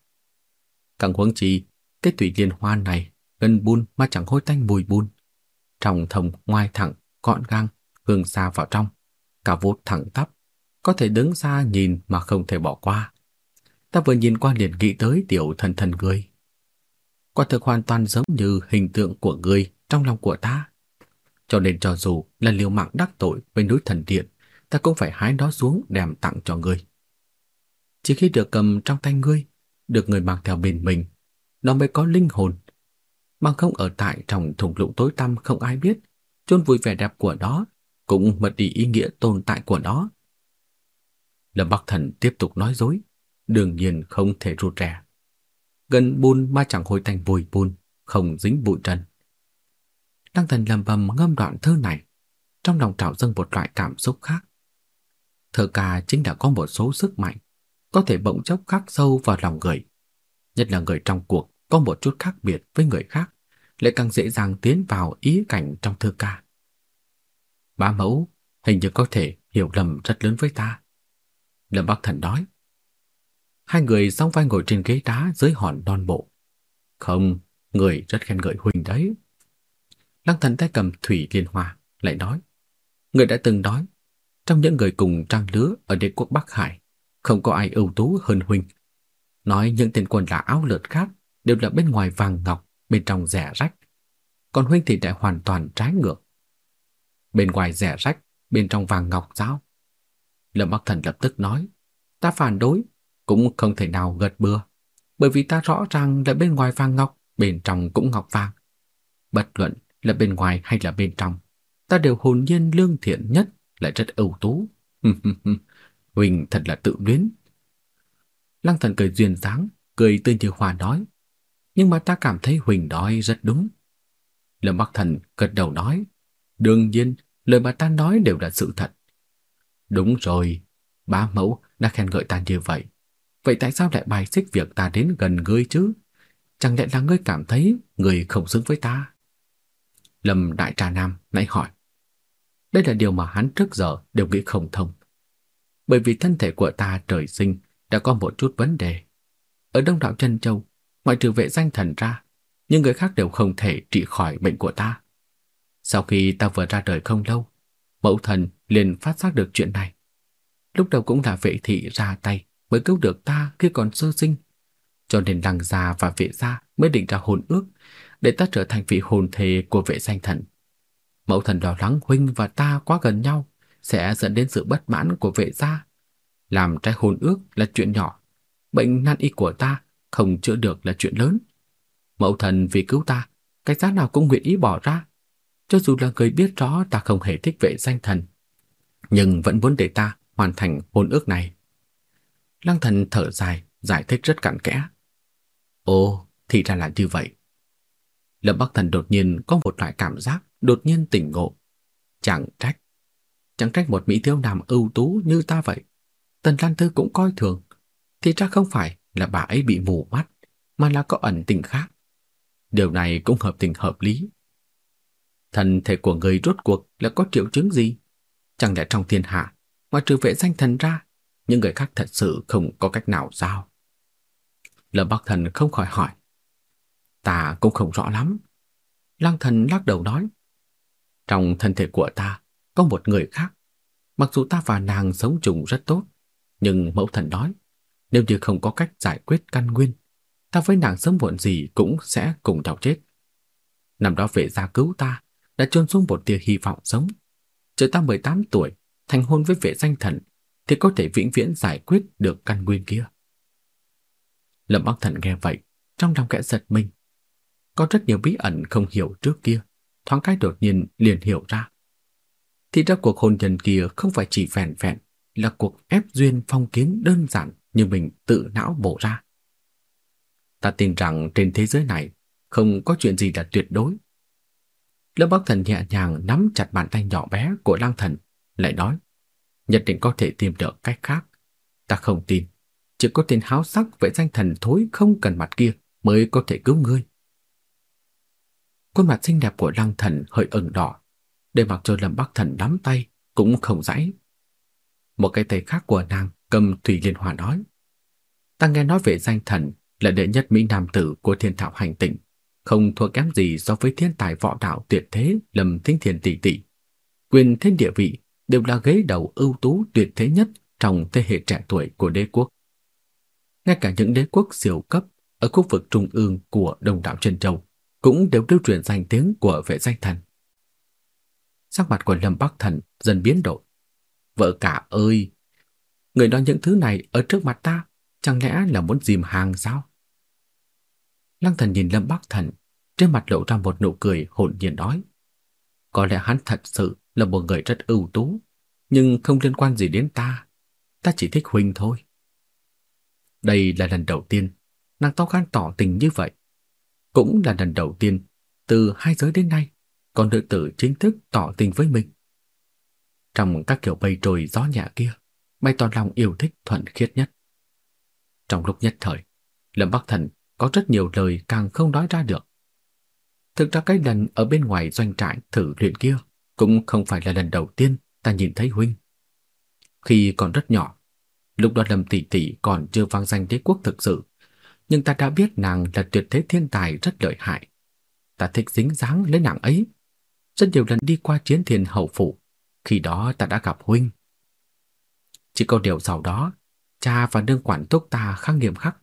Càng huống chi, cái tùy liên hoa này gần bùn mà chẳng hôi tanh mùi bùn. Trong thồng ngoài thẳng, gọn gàng, hương xa vào trong, cả vốt thẳng tắp, có thể đứng xa nhìn mà không thể bỏ qua. Ta vừa nhìn qua liền nghĩ tới tiểu thần thần người. Quả thực hoàn toàn giống như hình tượng của người trong lòng của ta. Cho nên cho dù là liều mạng đắc tội với núi thần điện, ta cũng phải hái nó xuống đem tặng cho ngươi. Chỉ khi được cầm trong tay ngươi, được người mang theo bên mình, nó mới có linh hồn. Bằng không ở tại trong thùng lũng tối tăm không ai biết, chôn vùi vẻ đẹp của nó, cũng mất đi ý nghĩa tồn tại của nó. Lâm Bắc Thần tiếp tục nói dối, đương nhiên không thể rụt rè. Gần bùn mà chẳng hôi thành bụi bùn, không dính bụi trần. Lăng Thần lầm bầm ngâm đoạn thơ này, trong lòng trào dâng một loại cảm xúc khác. Thơ ca chính đã có một số sức mạnh, có thể bỗng chốc khắc sâu vào lòng người. Nhất là người trong cuộc có một chút khác biệt với người khác, lại càng dễ dàng tiến vào ý cảnh trong thơ ca. Bá mẫu hình như có thể hiểu lầm rất lớn với ta. Lâm Bắc Thần nói. Hai người song vai ngồi trên ghế đá dưới hòn non bộ. Không, người rất khen ngợi huynh đấy. Lăng thần tay cầm thủy liên hoa, lại nói. Người đã từng nói, trong những người cùng trang lứa ở đế quốc Bắc Hải, không có ai ưu tú hơn huynh. Nói những tên quần là áo lượt khác đều là bên ngoài vàng ngọc, bên trong rẻ rách. Còn huynh thì lại hoàn toàn trái ngược. Bên ngoài rẻ rách, bên trong vàng ngọc sao? Lâm Bắc Thần lập tức nói, ta phản đối, cũng không thể nào gật bừa, bởi vì ta rõ ràng là bên ngoài vàng ngọc, bên trong cũng ngọc vàng. Bất luận là bên ngoài hay là bên trong, ta đều hồn nhiên lương thiện nhất, lại rất ưu tú. Huỳnh thật là tự luyến. Lăng thần cười duyên dáng, cười tươi như hoa nói. Nhưng mà ta cảm thấy Huỳnh nói rất đúng. Lâm Bắc Thần gật đầu nói. Đương nhiên, lời mà ta nói đều là sự thật. Đúng rồi, bá mẫu đã khen ngợi ta như vậy. Vậy tại sao lại bài xích việc ta đến gần ngươi chứ? Chẳng lẽ là ngươi cảm thấy người không xứng với ta? Lâm Đại Trà Nam lại hỏi. Đây là điều mà hắn trước giờ đều nghĩ không thông. Bởi vì thân thể của ta trời sinh đã có một chút vấn đề. Ở Đông Đạo Trân Châu, ngoại trừ vệ danh thần ra, nhưng người khác đều không thể trị khỏi bệnh của ta. Sau khi ta vừa ra đời không lâu, mẫu thần liền phát giác được chuyện này. Lúc đầu cũng là vệ thị ra tay mới cứu được ta khi còn sơ sinh. Cho nên lăng gia và vệ gia mới định ra hồn ước để ta trở thành vị hồn thề của vệ danh thần. Mẫu thần lo lắng huynh và ta quá gần nhau sẽ dẫn đến sự bất mãn của vệ gia. Làm trái hôn ước là chuyện nhỏ, bệnh nan y của ta không chữa được là chuyện lớn. Mẫu thần vì cứu ta, cái giá nào cũng nguyện ý bỏ ra. Cho dù là người biết rõ ta không hề thích vệ danh thần, nhưng vẫn muốn để ta hoàn thành hôn ước này. Lăng thần thở dài, giải thích rất cặn kẽ. Ồ, thì ra là như vậy. Lâm Bắc Thần đột nhiên có một loại cảm giác đột nhiên tỉnh ngộ. Chẳng trách. Chẳng trách một mỹ thiếu nam ưu tú như ta vậy. Tần Lan Tư cũng coi thường. Thì ra không phải là bà ấy bị mù mắt, mà là có ẩn tình khác. Điều này cũng hợp tình hợp lý. Thần thể của người rốt cuộc là có triệu chứng gì? Chẳng lẽ trong thiên hạ, ngoài trừ vệ danh thần ra, những người khác thật sự không có cách nào sao? Lâm Bắc Thần không khỏi hỏi. Ta cũng không rõ lắm. Lăng thần lắc đầu nói. Trong thân thể của ta có một người khác. Mặc dù ta và nàng sống chung rất tốt, nhưng mẫu thần nói, nếu như không có cách giải quyết căn nguyên, ta với nàng sớm muộn gì cũng sẽ cùng nhau chết. Năm đó vệ gia cứu ta, đã chôn xuống một tia hy vọng sống. Chờ ta 18 tuổi, thành hôn với vệ danh thần, thì có thể vĩnh viễn giải quyết được căn nguyên kia. Lâm Bắc Thần nghe vậy, trong lòng kẽ giật mình. Có rất nhiều bí ẩn không hiểu trước kia, thoáng cái đột nhiên liền hiểu ra. Thì ra cuộc hôn nhân kia không phải chỉ vẹn vẹn là cuộc ép duyên phong kiến đơn giản như mình tự não bổ ra. Ta tin rằng trên thế giới này không có chuyện gì là tuyệt đối. Lâm Bắc Thần nhẹ nhàng nắm chặt bàn tay nhỏ bé của Lang Thần, lại nói, nhất định có thể tìm được cách khác. Ta không tin, chỉ có tên háo sắc vệ danh thần thối không cần mặt kia mới có thể cứu ngươi. Khuôn mặt xinh đẹp của Lăng Thần hơi ửng đỏ, để mặc cho Lâm Bắc Thần nắm tay cũng không dãy. Một cái tay khác của nàng cầm thủy liên hòa nói: "Ta nghe nói về danh thần là đệ nhất mỹ nam tử của Thiên Thảo hành tinh, không thua kém gì so với thiên tài võ đạo tuyệt thế Lâm Thính Thiên tỷ tỷ. Quyền thiên địa vị đều là ghế đầu ưu tú tuyệt thế nhất trong thế hệ trẻ tuổi của đế quốc. Ngay cả những đế quốc siêu cấp ở khu vực trung ương của Đông đảo Trân Châu cũng đều lưu truyền danh tiếng của vệ danh thần. Sắc mặt của Lâm Bắc Thần dần biến đổi. Vợ cả ơi! Người nói những thứ này ở trước mặt ta, chẳng lẽ là muốn dìm hàng sao? Lăng thần nhìn Lâm Bắc Thần, trên mặt lộ ra một nụ cười hồn nhiên nói. Có lẽ hắn thật sự là một người rất ưu tú, nhưng không liên quan gì đến ta. Ta chỉ thích Huynh thôi. Đây là lần đầu tiên nàng to gan tỏ tình như vậy. Cũng là lần đầu tiên từ hai giới đến nay con nữ tử chính thức tỏ tình với mình. Trong các kiểu bầy trồi gió nhẹ kia, bày tỏ lòng yêu thích thuần khiết nhất. Trong lúc nhất thời, Lâm Bắc Thần có rất nhiều lời càng không nói ra được. Thực ra cái lần ở bên ngoài doanh trại thử luyện kia cũng không phải là lần đầu tiên ta nhìn thấy huynh. Khi còn rất nhỏ, lúc đó Lâm tỷ tỷ còn chưa vang danh đế quốc thực sự, nhưng ta đã biết nàng là tuyệt thế thiên tài rất lợi hại. Ta thích dính dáng lấy nàng ấy. Rất nhiều lần đi qua chiến thiền hậu phủ, khi đó ta đã gặp huynh. Chỉ có điều sau đó, cha và đương quản thúc ta khá nghiêm khắc.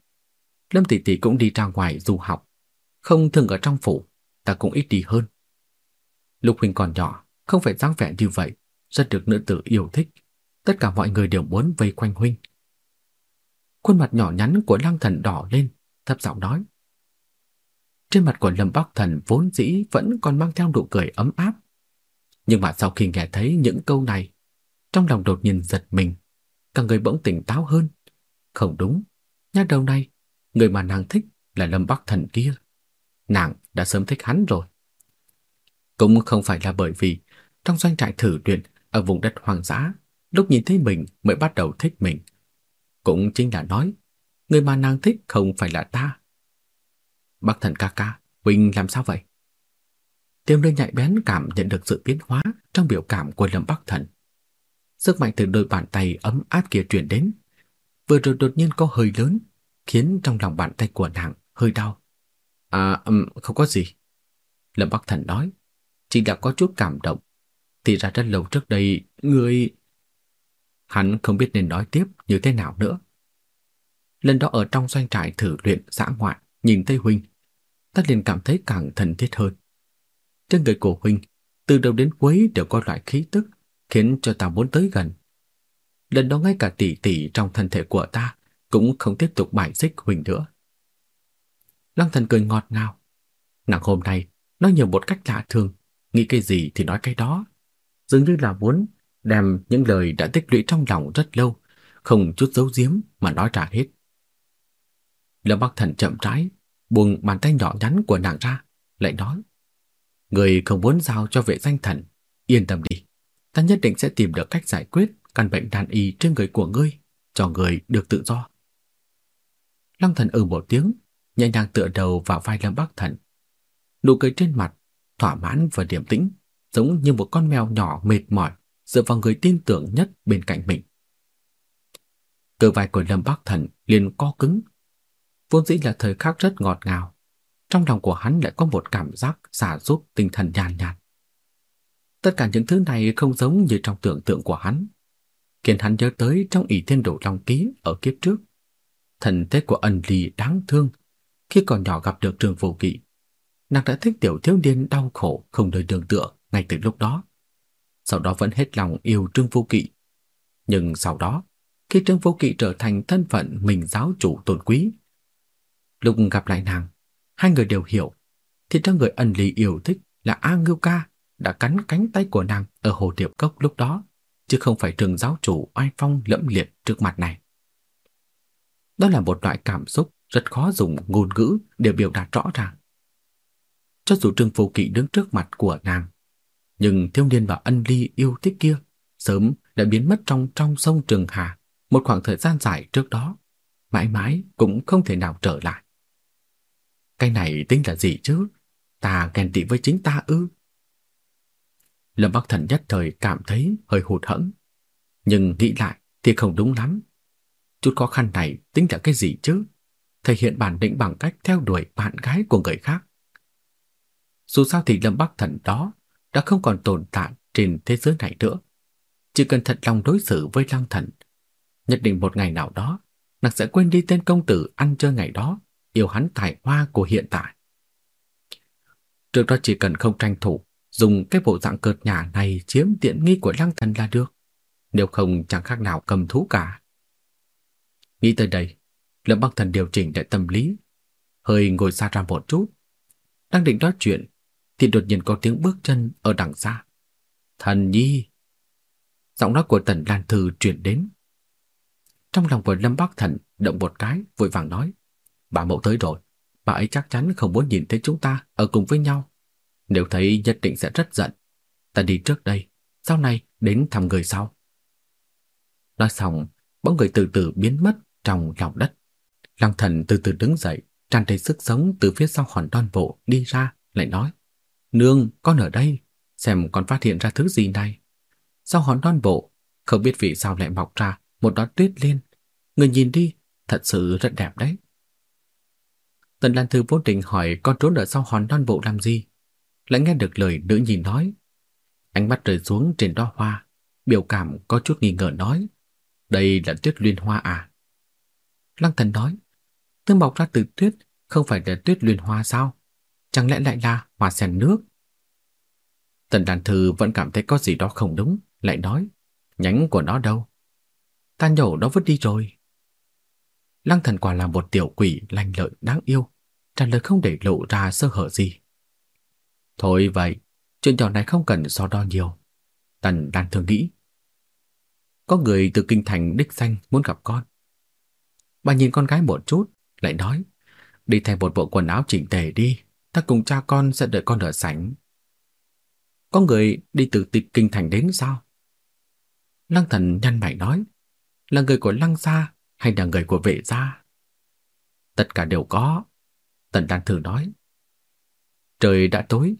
Lâm tỷ tỷ cũng đi ra ngoài du học, không thường ở trong phủ, ta cũng ít đi hơn. Lúc huynh còn nhỏ, không phải dáng vẻ như vậy, rất được nữ tử yêu thích. Tất cả mọi người đều muốn vây quanh huynh. Khuôn mặt nhỏ nhắn của Lăng Thần đỏ lên, thấp giọng nói. Trên mặt của Lâm Bắc Thần vốn dĩ vẫn còn mang theo nụ cười ấm áp. Nhưng mà sau khi nghe thấy những câu này, trong lòng đột nhiên giật mình, cả người bỗng tỉnh táo hơn. Không đúng, nhát đầu này, người mà nàng thích là Lâm Bắc Thần kia. Nàng đã sớm thích hắn rồi. Cũng không phải là bởi vì trong doanh trại thử luyện ở vùng đất hoang dã, lúc nhìn thấy mình mới bắt đầu thích mình. Cũng chính là nói, người mà nàng thích không phải là ta. Bắc thần ca ca, Huynh làm sao vậy? Tiêm Linh nhạy bén cảm nhận được sự biến hóa trong biểu cảm của Lâm Bắc Thần. Sức mạnh từ đôi bàn tay ấm áp kia truyền đến, vừa rồi đột nhiên có hơi lớn, khiến trong lòng bàn tay của nàng hơi đau. À, um, không có gì. Lâm Bắc Thần nói, chỉ là có chút cảm động. Thì ra rất lâu trước đây, người... Hắn không biết nên nói tiếp như thế nào nữa. Lần đó ở trong doanh trại thử luyện xã ngoại, nhìn Tây Huynh, ta liền cảm thấy càng thân thiết hơn. Trên người của Huynh, từ đầu đến cuối đều có loại khí tức, khiến cho ta muốn tới gần. Lần đó ngay cả tỷ tỷ trong thân thể của ta cũng không tiếp tục bài xích Huynh nữa. Lăng thần cười ngọt ngào. Nàng hôm nay nói nhiều một cách lạ thường, nghĩ cái gì thì nói cái đó. Dường như là muốn đem những lời đã tích lũy trong lòng rất lâu, không chút giấu giếm mà nói ra hết. Lâm Bắc Thần chậm rãi buông bàn tay nhỏ nhắn của nàng ra, lại nói: "Người không muốn giao cho vệ danh thần, yên tâm đi, ta nhất định sẽ tìm được cách giải quyết căn bệnh đàn y trên người của ngươi, cho người được tự do." Lăng Thần ừ một tiếng, nhẹ nhàng tựa đầu vào vai Lâm Bắc Thần. Nụ cười trên mặt thỏa mãn và điềm tĩnh, giống như một con mèo nhỏ mệt mỏi dựa vào người tin tưởng nhất bên cạnh mình. Cơ vai của Lâm Bắc Thần liền co cứng. Vốn dĩ là thời khắc rất ngọt ngào, trong lòng của hắn lại có một cảm giác xả giúp tinh thần nhàn nhạt. Tất cả những thứ này không giống như trong tưởng tượng của hắn, khiến hắn nhớ tới trong ỷ thiên đổ long ký ở kiếp trước. Thần thế của ân lì đáng thương, khi còn nhỏ gặp được trường vô kỵ. Nàng đã thích tiểu thiếu niên đau khổ không nơi đường tựa ngay từ lúc đó sau đó vẫn hết lòng yêu Trương Vô Kỵ. Nhưng sau đó, khi Trương Vô Kỵ trở thành thân phận mình giáo chủ tôn quý, lúc gặp lại nàng, hai người đều hiểu, thì cho người ân lý yêu thích là A Ngưu Ca đã cắn cánh tay của nàng ở hồ điệp cốc lúc đó, chứ không phải trường giáo chủ oai phong lẫm liệt trước mặt này. Đó là một loại cảm xúc rất khó dùng ngôn ngữ để biểu đạt rõ ràng. Cho dù Trương Vô Kỵ đứng trước mặt của nàng, nhưng thiếu niên và ân ly yêu thích kia sớm đã biến mất trong trong sông Trường Hà một khoảng thời gian dài trước đó, mãi mãi cũng không thể nào trở lại. Cái này tính là gì chứ? Ta ghen tị với chính ta ư? Lâm Bắc Thần nhất thời cảm thấy hơi hụt hẫng, nhưng nghĩ lại thì không đúng lắm. Chút khó khăn này tính là cái gì chứ? Thể hiện bản lĩnh bằng cách theo đuổi bạn gái của người khác. Dù sao thì Lâm Bắc Thần đó đã không còn tồn tại trên thế giới này nữa. Chỉ cần thật lòng đối xử với Lăng Thần, nhất định một ngày nào đó, nàng sẽ quên đi tên công tử ăn chơi ngày đó, yêu hắn tài hoa của hiện tại. Trước đó chỉ cần không tranh thủ, dùng cái bộ dạng cợt nhả này chiếm tiện nghi của Lăng Thần là được. Nếu không chẳng khác nào cầm thú cả. Nghĩ tới đây, Lâm Bắc Thần điều chỉnh lại tâm lý, hơi ngồi xa ra một chút. Đang định nói chuyện thì đột nhiên có tiếng bước chân ở đằng xa. Thần nhi! Giọng nói của tần Lan Thư truyền đến. Trong lòng của Lâm Bắc Thần động một cái, vội vàng nói. Bà mẫu tới rồi, bà ấy chắc chắn không muốn nhìn thấy chúng ta ở cùng với nhau. Nếu thấy nhất định sẽ rất giận. Ta đi trước đây, sau này đến thăm người sau. Nói xong, bóng người từ từ biến mất trong lòng đất. Lăng thần từ từ đứng dậy, tràn đầy sức sống từ phía sau hòn đoan bộ đi ra, lại nói. Nương, con ở đây, xem con phát hiện ra thứ gì này. Sau hòn đoan bộ, không biết vì sao lại mọc ra một đóa tuyết liên. Người nhìn đi, thật sự rất đẹp đấy. Tần Lan Thư vô tình hỏi con trốn ở sau hòn non bộ làm gì. Lại nghe được lời nữ nhìn nói. Ánh mắt rơi xuống trên đóa hoa, biểu cảm có chút nghi ngờ nói. Đây là tuyết liên hoa à? Lăng thần nói, tương mọc ra từ tuyết không phải là tuyết liên hoa sao? Chẳng lẽ lại là hoa sen nước? Tần đàn thư vẫn cảm thấy có gì đó không đúng, lại nói, nhánh của nó đâu? Ta nhổ nó vứt đi rồi. Lăng thần quả là một tiểu quỷ lành lợi đáng yêu, trả lời không để lộ ra sơ hở gì. Thôi vậy, chuyện nhỏ này không cần so đo nhiều. Tần đang thường nghĩ. Có người từ kinh thành đích danh muốn gặp con. Bà nhìn con gái một chút, lại nói, đi thay một bộ quần áo chỉnh tề đi, ta cùng cha con sẽ đợi con ở sảnh. Có người đi từ tịch kinh thành đến sao? Lăng thần nhăn mày nói, là người của lăng gia hay là người của vệ gia? Tất cả đều có. Tần đan thử nói. Trời đã tối,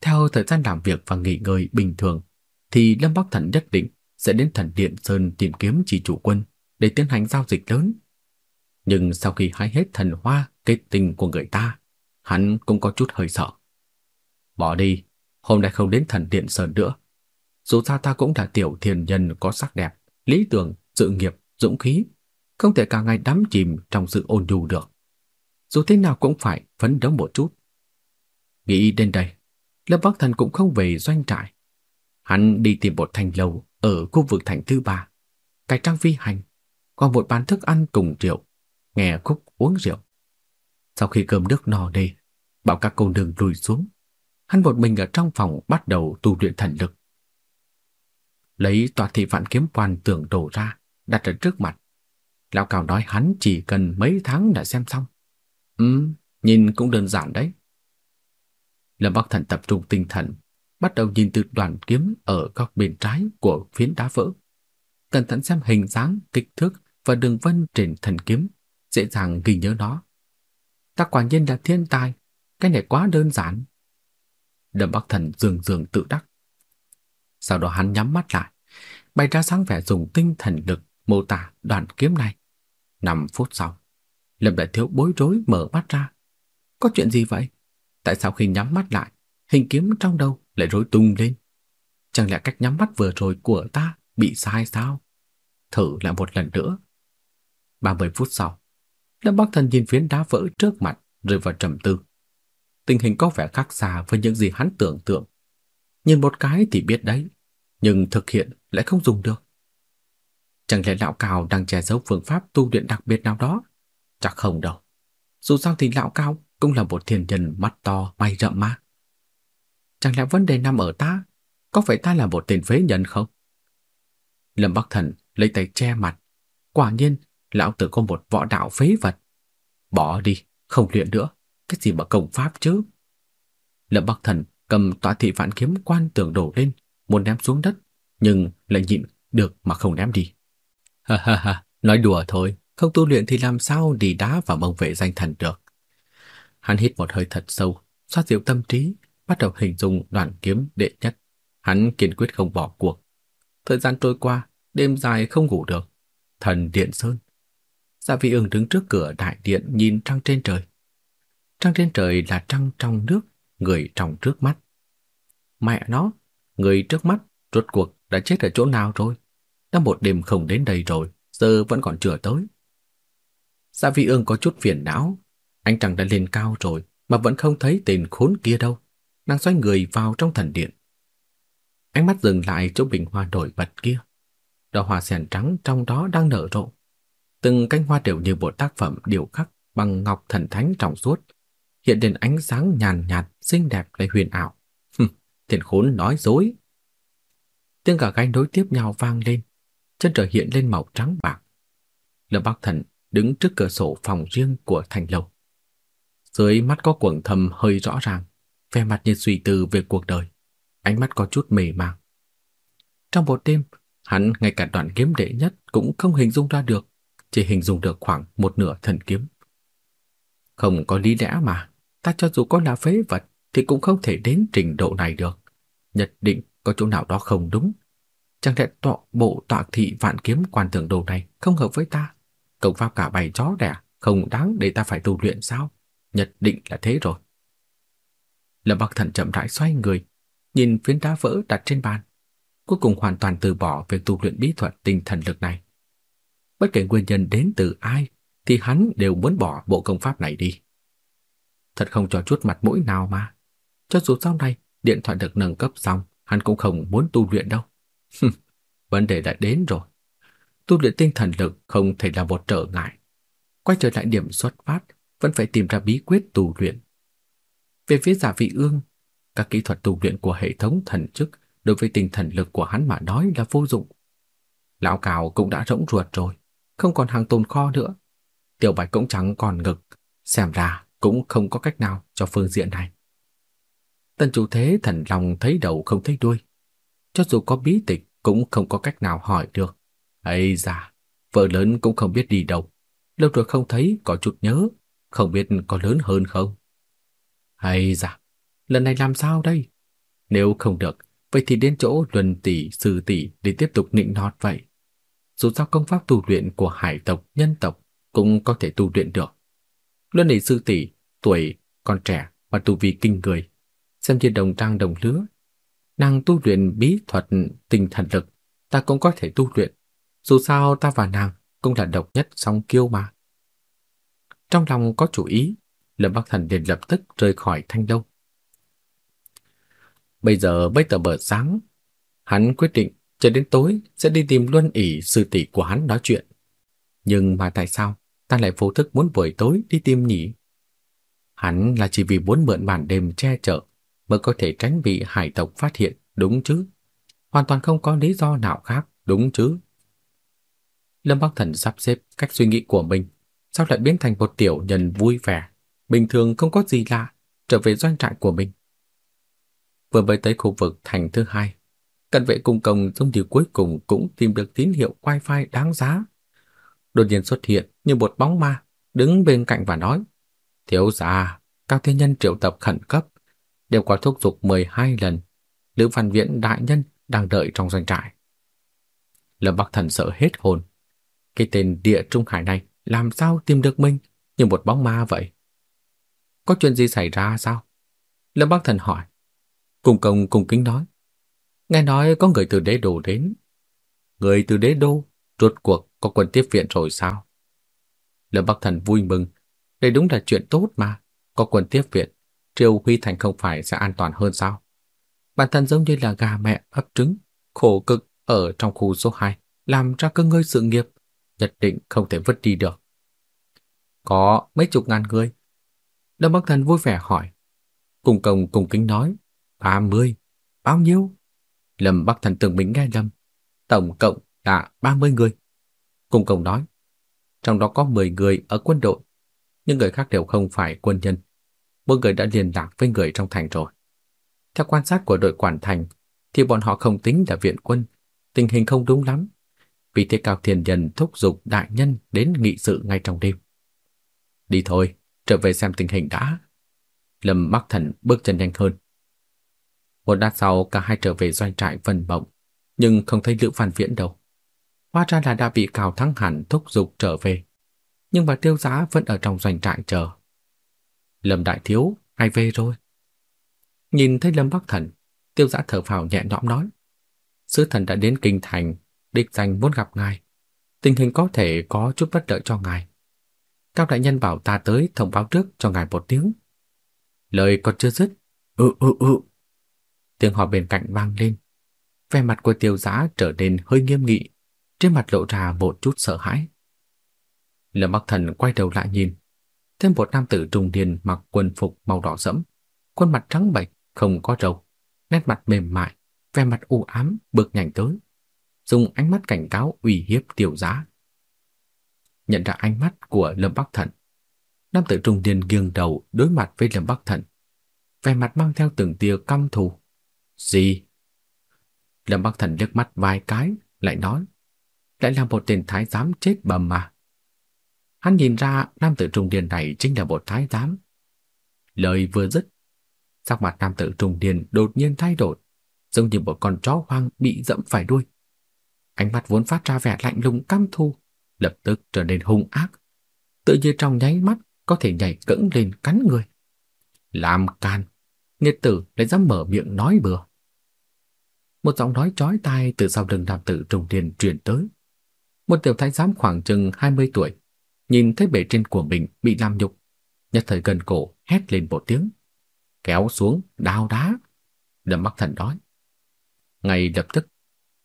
Theo thời gian làm việc và nghỉ ngơi bình thường, thì Lâm Bắc Thần nhất định sẽ đến thần Điện Sơn tìm kiếm chỉ chủ quân để tiến hành giao dịch lớn. Nhưng sau khi hái hết thần hoa kết tình của người ta, hắn cũng có chút hơi sợ. Bỏ đi, hôm nay không đến thần Điện Sơn nữa. Dù sao ta cũng là tiểu thiền nhân có sắc đẹp, lý tưởng, sự nghiệp, dũng khí, không thể cả ngày đắm chìm trong sự ôn nhu được. Dù thế nào cũng phải phấn đấu một chút. Nghĩ đến đây, Lâm Bắc Thần cũng không về doanh trại. Hắn đi tìm một thành lầu ở khu vực thành thứ ba, cải trang phi hành, còn một bàn thức ăn cùng rượu, nghe khúc uống rượu. Sau khi cơm nước no đi, bảo các cô nương lùi xuống, hắn một mình ở trong phòng bắt đầu tu luyện thần lực. Lấy tòa thị vạn kiếm quan tưởng đồ ra, đặt ở trước mặt. Lão cào nói hắn chỉ cần mấy tháng đã xem xong. Ừ, nhìn cũng đơn giản đấy. Lâm Bắc Thần tập trung tinh thần, bắt đầu nhìn từ đoàn kiếm ở góc bên trái của phiến đá vỡ. Cẩn thận xem hình dáng, kích thước và đường vân trên thần kiếm, dễ dàng ghi nhớ nó. Ta quả nhiên là thiên tài, cái này quá đơn giản. Lâm Bắc Thần dường dường tự đắc. Sau đó hắn nhắm mắt lại, bày ra sáng vẻ dùng tinh thần lực mô tả đoạn kiếm này. 5 phút sau, Lâm Đại Thiếu bối rối mở mắt ra. Có chuyện gì vậy? Tại sao khi nhắm mắt lại, hình kiếm trong đầu lại rối tung lên? Chẳng lẽ cách nhắm mắt vừa rồi của ta bị sai sao? Thử lại một lần nữa. 30 phút sau, Lâm Bắc Thần nhìn phiến đá vỡ trước mặt, rơi vào trầm tư. Tình hình có vẻ khác xa với những gì hắn tưởng tượng. Nhìn một cái thì biết đấy, nhưng thực hiện lại không dùng được. Chẳng lẽ lão cào đang che giấu phương pháp tu luyện đặc biệt nào đó? Chắc không đâu. Dù sao thì lão cao cũng là một thiên nhân mắt to mày rậm mà. Chẳng lẽ vấn đề nằm ở ta? Có phải ta là một tên phế nhân không? Lâm Bắc Thần lấy tay che mặt. Quả nhiên, lão tử có một võ đạo phế vật. Bỏ đi, không luyện nữa. Cái gì mà công pháp chứ? Lâm Bắc Thần cầm tọa thị vạn kiếm quan tưởng đổ lên, muốn ném xuống đất, nhưng lại nhịn được mà không ném đi. Ha ha ha, nói đùa thôi, không tu luyện thì làm sao đi đá vào bông vệ danh thần được. Hắn hít một hơi thật sâu, xoát dịu tâm trí, bắt đầu hình dung đoạn kiếm đệ nhất. Hắn kiên quyết không bỏ cuộc. Thời gian trôi qua, đêm dài không ngủ được. Thần Điện Sơn. Dạ vị ương đứng trước cửa đại điện nhìn trăng trên trời. Trăng trên trời là trăng trong nước, người trong trước mắt. Mẹ nó, người trước mắt rốt cuộc đã chết ở chỗ nào rồi? Đã một đêm không đến đây rồi, giờ vẫn còn chưa tới. Dạ vị ương có chút phiền não, anh chàng đã lên cao rồi mà vẫn không thấy tên khốn kia đâu. Nàng xoay người vào trong thần điện. Ánh mắt dừng lại chỗ bình hoa nổi bật kia. Đóa hoa sen trắng trong đó đang nở rộ. Từng cánh hoa đều như một tác phẩm điêu khắc bằng ngọc thần thánh trong suốt, hiện lên ánh sáng nhàn nhạt, xinh đẹp lại huyền ảo. Tiền khốn nói dối. Tiếng cả gáy đối tiếp nhau vang lên, chân trời hiện lên màu trắng bạc. Lâm Bắc Thần đứng trước cửa sổ phòng riêng của thành lầu. Dưới mắt có quầng thâm hơi rõ ràng, vẻ mặt như suy tư về cuộc đời, ánh mắt có chút mê màng. Trong một đêm, hắn ngay cả đoạn kiếm đệ nhất cũng không hình dung ra được, chỉ hình dung được khoảng một nửa thần kiếm. Không có lý lẽ mà, ta cho dù có là phế vật thì cũng không thể đến trình độ này được. Nhất định có chỗ nào đó không đúng. Chẳng lẽ tọa bộ tọa thị vạn kiếm quan tưởng đồ này không hợp với ta? Công pháp cả bầy chó đẻ không đáng để ta phải tu luyện sao? Nhất định là thế rồi. Lâm Bắc Thần chậm rãi xoay người, nhìn phiến đá vỡ đặt trên bàn, cuối cùng hoàn toàn từ bỏ việc tu luyện bí thuật tinh thần lực này. Bất kể nguyên nhân đến từ ai, thì hắn đều muốn bỏ bộ công pháp này đi. Thật không cho chút mặt mũi nào mà. Cho dù sau này điện thoại được nâng cấp xong, hắn cũng không muốn tu luyện đâu. Vấn đề đã đến rồi. Tu luyện tinh thần lực không thể là một trở ngại. Quay trở lại điểm xuất phát, vẫn phải tìm ra bí quyết tu luyện. Về phía giả vị ương, các kỹ thuật tu luyện của hệ thống thần chức đối với tinh thần lực của hắn mà nói là vô dụng. Lão Cào cũng đã rỗng ruột rồi, không còn hàng tồn kho nữa. Tiểu Bạch cũng chẳng còn ngực, xem ra cũng không có cách nào cho phương diện này. tần chủ thế thần lòng thấy đầu không thấy đuôi. Cho dù có bí tịch cũng không có cách nào hỏi được. Ây da, vợ lớn cũng không biết đi đâu. Lâu rồi không thấy có chút nhớ, không biết có lớn hơn không. Hay da, lần này làm sao đây? Nếu không được, vậy thì đến chỗ luân tỷ, sư tỷ để tiếp tục nịnh nọt vậy. Dù sao công pháp tu luyện của hải tộc, nhân tộc cũng có thể tu luyện được. Luân tỷ sư tỷ, tuổi còn trẻ mà tu vi kinh người, xem như đồng trang đồng lứa. Nàng tu luyện bí thuật tinh thần lực, ta cũng có thể tu luyện. Dù sao ta và nàng cũng là độc nhất song kiêu mà. Trong lòng có chủ ý, Lâm Bắc Thần liền lập tức rời khỏi thanh lâu. Bây giờ bây tờ bờ sáng, hắn quyết định chờ đến tối sẽ đi tìm Luân ỉ sư tỷ của hắn nói chuyện. Nhưng mà tại sao ta lại vô thức muốn buổi tối đi tìm nhỉ? Hắn là chỉ vì muốn mượn màn đêm che chở mới có thể tránh bị hải tộc phát hiện, đúng chứ? Hoàn toàn không có lý do nào khác, đúng chứ? Lâm Bắc Thần sắp xếp cách suy nghĩ của mình, sao lại biến thành một tiểu nhân vui vẻ, bình thường không có gì lạ, trở về doanh trại của mình. Vừa mới tới khu vực thành thứ hai, cận vệ cung công giống như cuối cùng cũng tìm được tín hiệu wifi đáng giá. Đột nhiên xuất hiện như một bóng ma, đứng bên cạnh và nói, Thiếu gia, các thiên nhân triệu tập khẩn cấp, đều qua thúc giục 12 lần. Lữ Văn Viễn đại nhân đang đợi trong doanh trại. Lâm Bắc Thần sợ hết hồn. Cái tên địa trung hải này làm sao tìm được mình như một bóng ma vậy? Có chuyện gì xảy ra sao? Lâm Bắc Thần hỏi. Cùng công cùng kính nói. Nghe nói có người từ đế đô đến. Người từ đế đô, rốt cuộc có quân tiếp viện rồi sao? Lâm Bắc Thần vui mừng. Đây đúng là chuyện tốt mà. Có quân tiếp viện, Triều Huy Thành không phải sẽ an toàn hơn sao? Bản thân giống như là gà mẹ ấp trứng, khổ cực ở trong khu số 2, làm ra cơ ngơi sự nghiệp, nhất định không thể vứt đi được. Có mấy chục ngàn người. Lâm Bắc Thần vui vẻ hỏi. Cùng công cùng kính nói, ba mươi. Bao nhiêu? Lâm Bắc Thần tưởng mình nghe lầm. Tổng cộng là ba mươi người. Cùng công nói, trong đó có 10 người ở quân đội, nhưng người khác đều không phải quân nhân. Mỗi người đã liên lạc với người trong thành rồi. Theo quan sát của đội quản thành, thì bọn họ không tính là viện quân, tình hình không đúng lắm. Vì thế Cao Thiền Nhân thúc giục đại nhân đến nghị sự ngay trong đêm. Đi thôi, trở về xem tình hình đã. Lâm Bắc Thần bước chân nhanh hơn. Một lát sau cả hai trở về doanh trại vần mộng, nhưng không thấy Lữ Phan Viễn đâu. Hóa ra là đã bị Cao Thắng hẳn thúc giục trở về, nhưng mà tiêu giá vẫn ở trong doanh trại chờ. Lâm Đại Thiếu, ai về rồi? Nhìn thấy Lâm Bắc Thần, tiêu giá thở phào nhẹ nhõm nói. Sứ thần đã đến kinh thành, địch danh muốn gặp ngài. Tình hình có thể có chút bất lợi cho ngài. Cao đại nhân bảo ta tới thông báo trước cho ngài một tiếng. Lời còn chưa dứt. Ừ ừ ừ. Tiếng họ bên cạnh vang lên. Vẻ mặt của tiêu giã trở nên hơi nghiêm nghị, trên mặt lộ ra một chút sợ hãi. Lâm Bắc Thần quay đầu lại nhìn, thêm một nam tử trung niên mặc quần phục màu đỏ sẫm, khuôn mặt trắng bệch, không có râu, nét mặt mềm mại, vẻ mặt u ám bước nhảnh tới, dùng ánh mắt cảnh cáo uy hiếp tiểu giá. Nhận ra ánh mắt của Lâm Bắc Thần, nam tử trung niên nghiêng đầu đối mặt với Lâm Bắc Thần, vẻ mặt mang theo từng tia căm thù. Gì? Lâm Bắc Thần liếc mắt vài cái, lại nói, lại là một tên thái giám chết bầm mà. Hắn nhìn ra nam tử trung niên này chính là một thái giám. Lời vừa dứt, sắc mặt nam tử trung niên đột nhiên thay đổi, giống như một con chó hoang bị dẫm phải đuôi. Ánh mắt vốn phát ra vẻ lạnh lùng căm thù, lập tức trở nên hung ác, tự như trong nháy mắt có thể nhảy cẫng lên cắn người. Làm can, nghiệt tử lại dám mở miệng nói bừa. Một giọng nói chói tai từ sau lưng nam tử trung điền truyền tới. Một tiểu thái giám khoảng chừng 20 tuổi, nhìn thấy bề trên của mình bị làm nhục, nhất thời gần cổ hét lên một tiếng, kéo xuống đao đá. đâm mắt Thần đói. Ngay lập tức,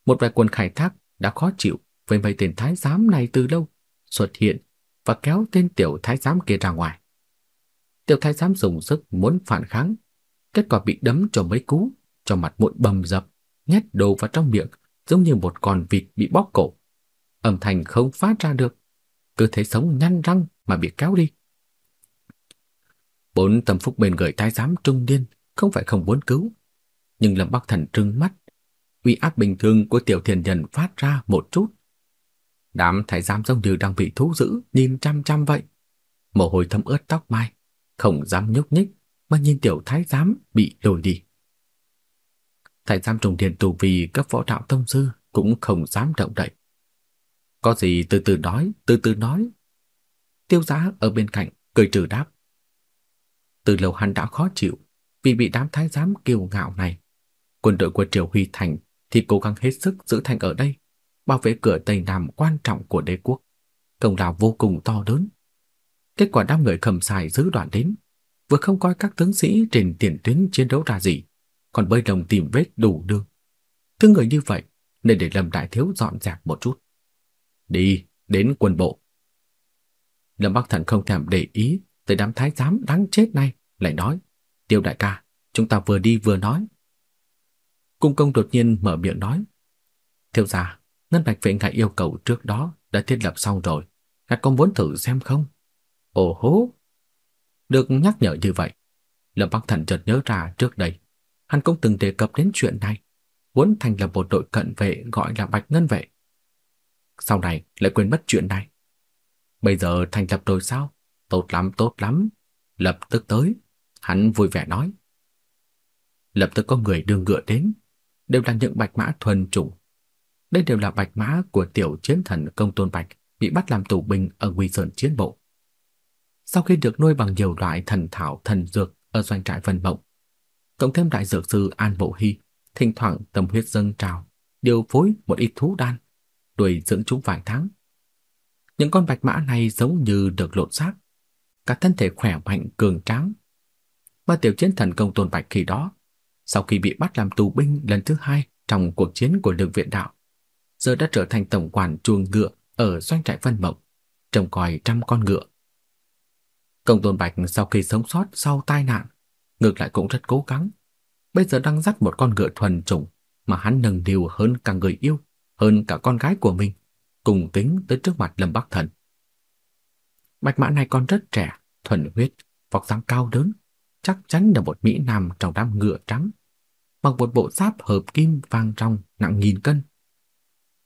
một vài quân khai thác đã khó chịu với mấy tên thái giám này từ lâu, xuất hiện và kéo tên tiểu thái giám kia ra ngoài. Tiểu thái giám dùng sức muốn phản kháng, kết quả bị đấm cho mấy cú, cho mặt mũi bầm dập, nhét đồ vào trong miệng giống như một con vịt bị bóp cổ. Âm thanh không phát ra được, cứ thế sống nhăn răng mà bị kéo đi. Bốn tâm phúc bên người thái giám trung niên không phải không muốn cứu, nhưng Lâm Bắc Thần trừng mắt, uy áp bình thường của tiểu thiền nhân phát ra một chút. Đám thái giám giống như đang bị thú dữ nhìn chăm chăm vậy. Mồ hôi thấm ướt tóc mai, không dám nhúc nhích mà nhìn tiểu thái giám bị lôi đi. Thái giám trùng điện tù vì cấp võ đạo tông sư cũng không dám động đậy. Có gì từ từ nói, từ từ nói. Tiêu giá ở bên cạnh, cười trừ đáp. Từ lâu hắn đã khó chịu vì bị đám thái giám kiêu ngạo này. Quân đội của Triều Huy Thành thì cố gắng hết sức giữ thành ở đây, bảo vệ cửa Tây Nam quan trọng của đế quốc. Công lao vô cùng to lớn. Kết quả đám người khẩm xài giữ đoạn đến, vừa không coi các tướng sĩ trên tiền tuyến chiến đấu ra gì, còn bơi đồng tìm vết đủ đường. Thứ người như vậy nên để Lâm Đại Thiếu dọn dẹp một chút. Đi, đến quân bộ. Lâm Bắc Thần không thèm để ý tới đám thái giám đáng chết này, lại nói, tiêu đại ca, chúng ta vừa đi vừa nói. Cung công đột nhiên mở miệng nói, thiếu gia, ngân bạch vệ ngài yêu cầu trước đó đã thiết lập xong rồi, ngài có muốn thử xem không? Ồ hố! Được nhắc nhở như vậy, Lâm Bắc Thần chợt nhớ ra trước đây, hắn cũng từng đề cập đến chuyện này, muốn thành lập một đội cận vệ gọi là Bạch Ngân Vệ. Sau này lại quên mất chuyện này. Bây giờ thành lập rồi sao? Tốt lắm, tốt lắm. Lập tức tới. Hắn vui vẻ nói. Lập tức có người đưa ngựa đến. Đều là những bạch mã thuần chủng. Đây đều là bạch mã của tiểu chiến thần công tôn bạch bị bắt làm tù binh ở Nguy Sơn chiến bộ. Sau khi được nuôi bằng nhiều loại thần thảo thần dược ở doanh trại Vân Mộng, cộng thêm đại dược sư An Bộ Hy, thỉnh thoảng tâm huyết dâng trào, điều phối một ít thú đan, đuổi dưỡng chúng vài tháng. Những con bạch mã này giống như được lột xác, cả thân thể khỏe mạnh cường tráng. Mà tiểu chiến thần công tôn bạch khi đó, sau khi bị bắt làm tù binh lần thứ hai trong cuộc chiến của đường viện đạo, giờ đã trở thành tổng quản chuồng ngựa ở doanh trại Vân Mộng, trông coi trăm con ngựa. Công tôn bạch sau khi sống sót sau tai nạn, ngược lại cũng rất cố gắng. Bây giờ đang dắt một con ngựa thuần chủng mà hắn nâng niu hơn cả người yêu, hơn cả con gái của mình, cùng tính tới trước mặt Lâm Bắc Thần. Bạch mã này còn rất trẻ, thuần huyết, vóc dáng cao lớn, chắc chắn là một mỹ nam trong đám ngựa trắng, mặc một bộ giáp hợp kim vàng trong nặng nghìn cân.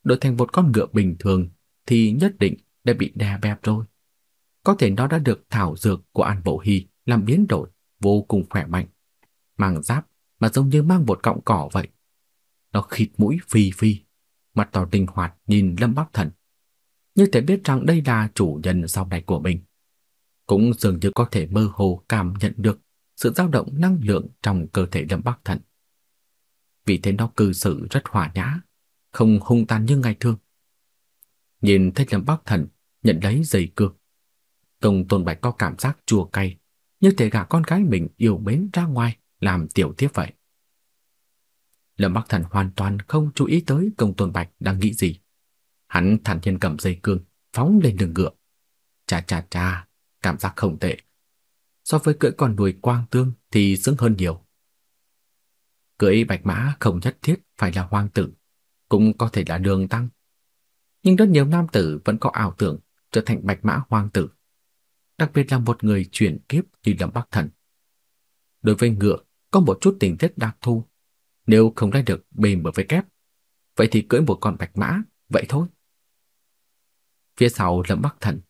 Đổi thành một con ngựa bình thường thì nhất định đã bị đè bẹp rồi. Có thể nó đã được thảo dược của An Bộ Hy làm biến đổi, vô cùng khỏe mạnh. Mang giáp mà giống như mang một cọng cỏ vậy. Nó khịt mũi phi phi, mặt tỏ linh hoạt nhìn Lâm Bắc Thần. Như thể biết rằng đây là chủ nhân sau này của mình. Cũng dường như có thể mơ hồ cảm nhận được sự dao động năng lượng trong cơ thể Lâm Bắc Thần. Vì thế nó cư xử rất hòa nhã, không hung tàn như ngày thường. Nhìn thấy Lâm Bắc Thần nhận lấy giày cược. Công Tôn Bạch có cảm giác chua cay, như thể gả con gái mình yêu mến ra ngoài làm tiểu thiếp vậy. Lâm Bắc Thần hoàn toàn không chú ý tới công tôn bạch đang nghĩ gì. Hắn thản nhiên cầm dây cương, phóng lên đường ngựa. Chà chà chà, cảm giác không tệ. So với cưỡi con đuôi quang tương thì sướng hơn nhiều. Cưỡi bạch mã không nhất thiết phải là hoàng tử, cũng có thể là đường tăng. Nhưng rất nhiều nam tử vẫn có ảo tưởng trở thành bạch mã hoàng tử. Đặc biệt là một người chuyển kiếp như Lâm Bắc Thần. Đối với ngựa, có một chút tình tiết đặc thù nếu không lấy được bền bởi với kép, vậy thì cưỡi một con bạch mã, vậy thôi. Phía sau Lâm Bắc Thần,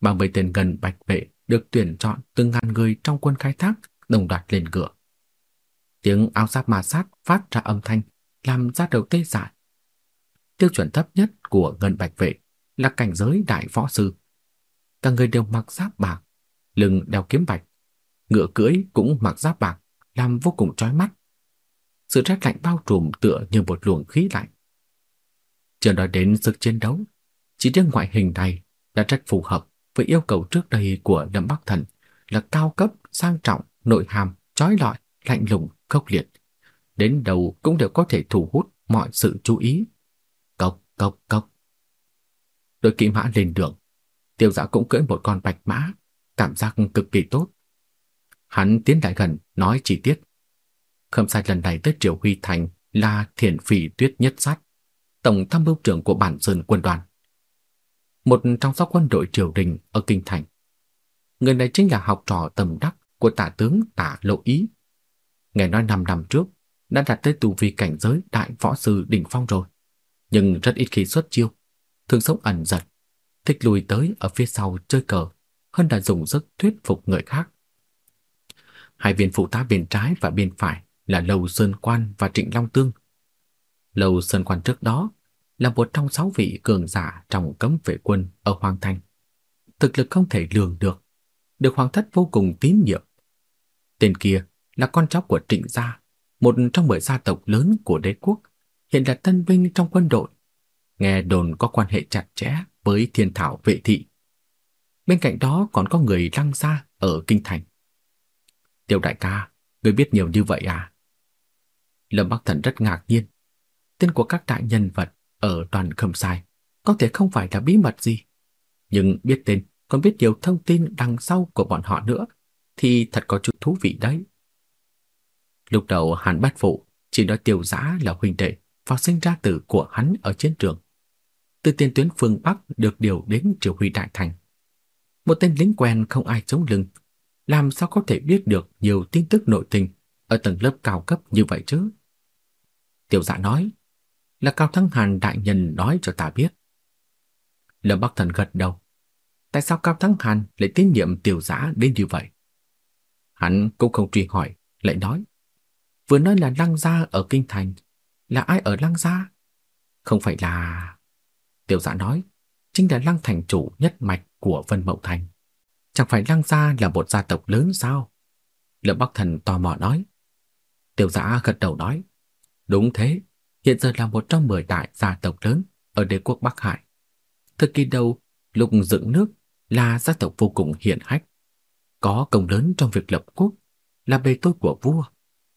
ba mươi tên gần bạch vệ được tuyển chọn từng ngàn người trong quân khai thác đồng loạt lên ngựa. Tiếng áo giáp ma sát phát ra âm thanh, làm ra đầu tê dại. Tiêu chuẩn thấp nhất của ngân bạch vệ là cảnh giới đại võ sư. Cả người đều mặc giáp bạc, lưng đeo kiếm bạch, ngựa cưỡi cũng mặc giáp bạc, làm vô cùng chói mắt sự rét lạnh bao trùm tựa như một luồng khí lạnh. Chưa nói đến sức chiến đấu, chỉ riêng ngoại hình này đã rất phù hợp với yêu cầu trước đây của Lâm Bắc Thần là cao cấp, sang trọng, nội hàm, trói lọi, lạnh lùng, khốc liệt. Đến đầu cũng đều có thể thu hút mọi sự chú ý. Cộc cộc cộc. Đội kỵ mã lên đường, tiêu Dạ cũng cưỡi một con bạch mã, cảm giác cực kỳ tốt. Hắn tiến lại gần, nói chi tiết. Khâm sai lần này tới Triều Huy Thành là thiền phỉ tuyết nhất sát, tổng tham mưu trưởng của bản sơn quân đoàn. Một trong sáu quân đội triều đình ở Kinh Thành. Người này chính là học trò tầm đắc của tả tướng tả lộ ý. Nghe nói năm năm trước đã đạt tới tù vi cảnh giới đại võ sư đỉnh phong rồi. Nhưng rất ít khi xuất chiêu, thường sống ẩn giật, thích lùi tới ở phía sau chơi cờ hơn là dùng sức thuyết phục người khác. Hai viên phụ tá bên trái và bên phải là Lầu Sơn Quan và Trịnh Long Tương. Lầu Sơn Quan trước đó là một trong sáu vị cường giả trong cấm vệ quân ở Hoàng Thành. Thực lực không thể lường được, được Hoàng thất vô cùng tín nhiệm. Tên kia là con cháu của Trịnh gia, một trong mười gia tộc lớn của đế quốc, hiện là tân binh trong quân đội. Nghe đồn có quan hệ chặt chẽ với thiên thảo vệ thị. Bên cạnh đó còn có người lăng gia ở Kinh Thành. Tiểu đại ca, người biết nhiều như vậy à? Lâm Bắc Thần rất ngạc nhiên. Tên của các đại nhân vật ở toàn khâm sai có thể không phải là bí mật gì. Nhưng biết tên còn biết nhiều thông tin đằng sau của bọn họ nữa thì thật có chút thú vị đấy. Lúc đầu Hàn Bát Phụ chỉ nói tiêu giã là huynh đệ và sinh ra tử của hắn ở chiến trường. Từ tiền tuyến phương Bắc được điều đến triều huy đại thành. Một tên lính quen không ai chống lưng, làm sao có thể biết được nhiều tin tức nội tình ở tầng lớp cao cấp như vậy chứ? Tiểu dạ nói, là Cao Thắng Hàn đại nhân nói cho ta biết. Lâm Bắc Thần gật đầu. Tại sao Cao Thắng Hàn lại tín nhiệm tiểu giã đến như vậy? Hắn cũng không truy hỏi, lại nói. Vừa nói là Lăng Gia ở Kinh Thành, là ai ở Lăng Gia? Không phải là... Tiểu dạ nói, chính là Lăng Thành chủ nhất mạch của Vân Mậu Thành. Chẳng phải Lăng Gia là một gia tộc lớn sao? Lâm Bắc Thần tò mò nói. Tiểu dạ gật đầu nói, đúng thế, hiện giờ là một trong mười đại gia tộc lớn ở đế quốc Bắc Hải. Thời kỳ đầu, lục dựng nước là gia tộc vô cùng hiển hách, có công lớn trong việc lập quốc, là bề tôi của vua,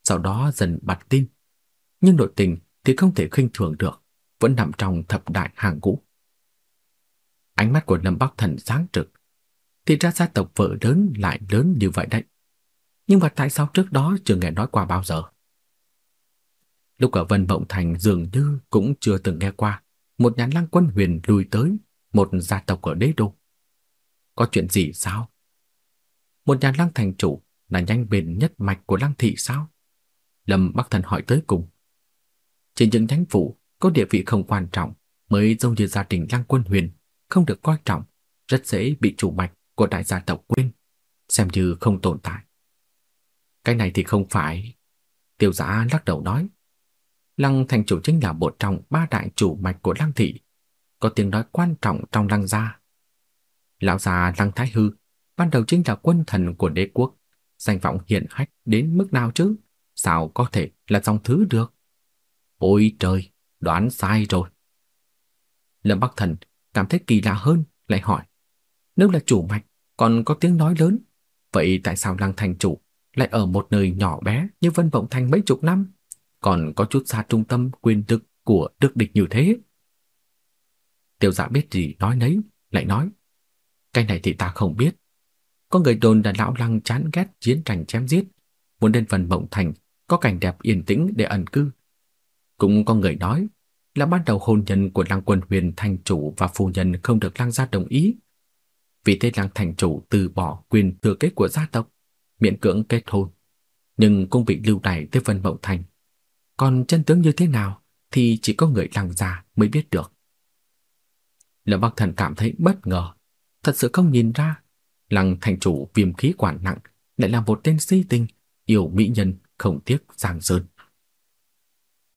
sau đó dần bật tin. Nhưng nội tình thì không thể khinh thường được, vẫn nằm trong thập đại hàng ngũ. Ánh mắt của Lâm Bắc Thần sáng trực, thì ra gia tộc vợ lớn lại lớn như vậy đấy. Nhưng mà tại sao trước đó chưa nghe nói qua bao giờ? Lúc ở Vân Vọng Thành dường như cũng chưa từng nghe qua một nhà lăng quân huyền lùi tới một gia tộc ở đế đô. Có chuyện gì sao? Một nhà lăng thành chủ là nhanh bền nhất mạch của lăng thị sao? Lâm Bắc Thần hỏi tới cùng. trên những thánh phụ có địa vị không quan trọng mới giống như gia đình lăng quân huyền không được coi trọng, rất dễ bị chủ mạch của đại gia tộc quên, xem như không tồn tại. Cái này thì không phải. Tiêu giả lắc đầu nói. Lăng thành chủ chính là một trong ba đại chủ mạch của lăng thị, có tiếng nói quan trọng trong lăng gia. Lão già lăng thái hư, ban đầu chính là quân thần của đế quốc, danh vọng hiển hách đến mức nào chứ? Sao có thể là dòng thứ được? Ôi trời, đoán sai rồi. Lâm Bắc Thần cảm thấy kỳ lạ hơn, lại hỏi. Nếu là chủ mạch, còn có tiếng nói lớn, vậy tại sao lăng thành chủ lại ở một nơi nhỏ bé như Vân Vọng Thành mấy chục năm? còn có chút xa trung tâm quyền lực của đức địch như thế. Tiểu giả biết gì nói nấy, lại nói. Cái này thì ta không biết. Có người đồn là lão lăng chán ghét chiến tranh chém giết, muốn đến phần mộng thành có cảnh đẹp yên tĩnh để ẩn cư. Cũng có người nói là ban đầu hôn nhân của lăng quân huyền thành chủ và phu nhân không được lăng gia đồng ý. Vì thế lăng thành chủ từ bỏ quyền thừa kế của gia tộc, miễn cưỡng kết hôn, nhưng cũng bị lưu đày tới phần mộng thành còn chân tướng như thế nào thì chỉ có người lăng gia mới biết được. Lâm Bắc Thần cảm thấy bất ngờ, thật sự không nhìn ra, lăng thành chủ viêm khí quản nặng lại là một tên si tình, yêu mỹ nhân không tiếc giang sơn.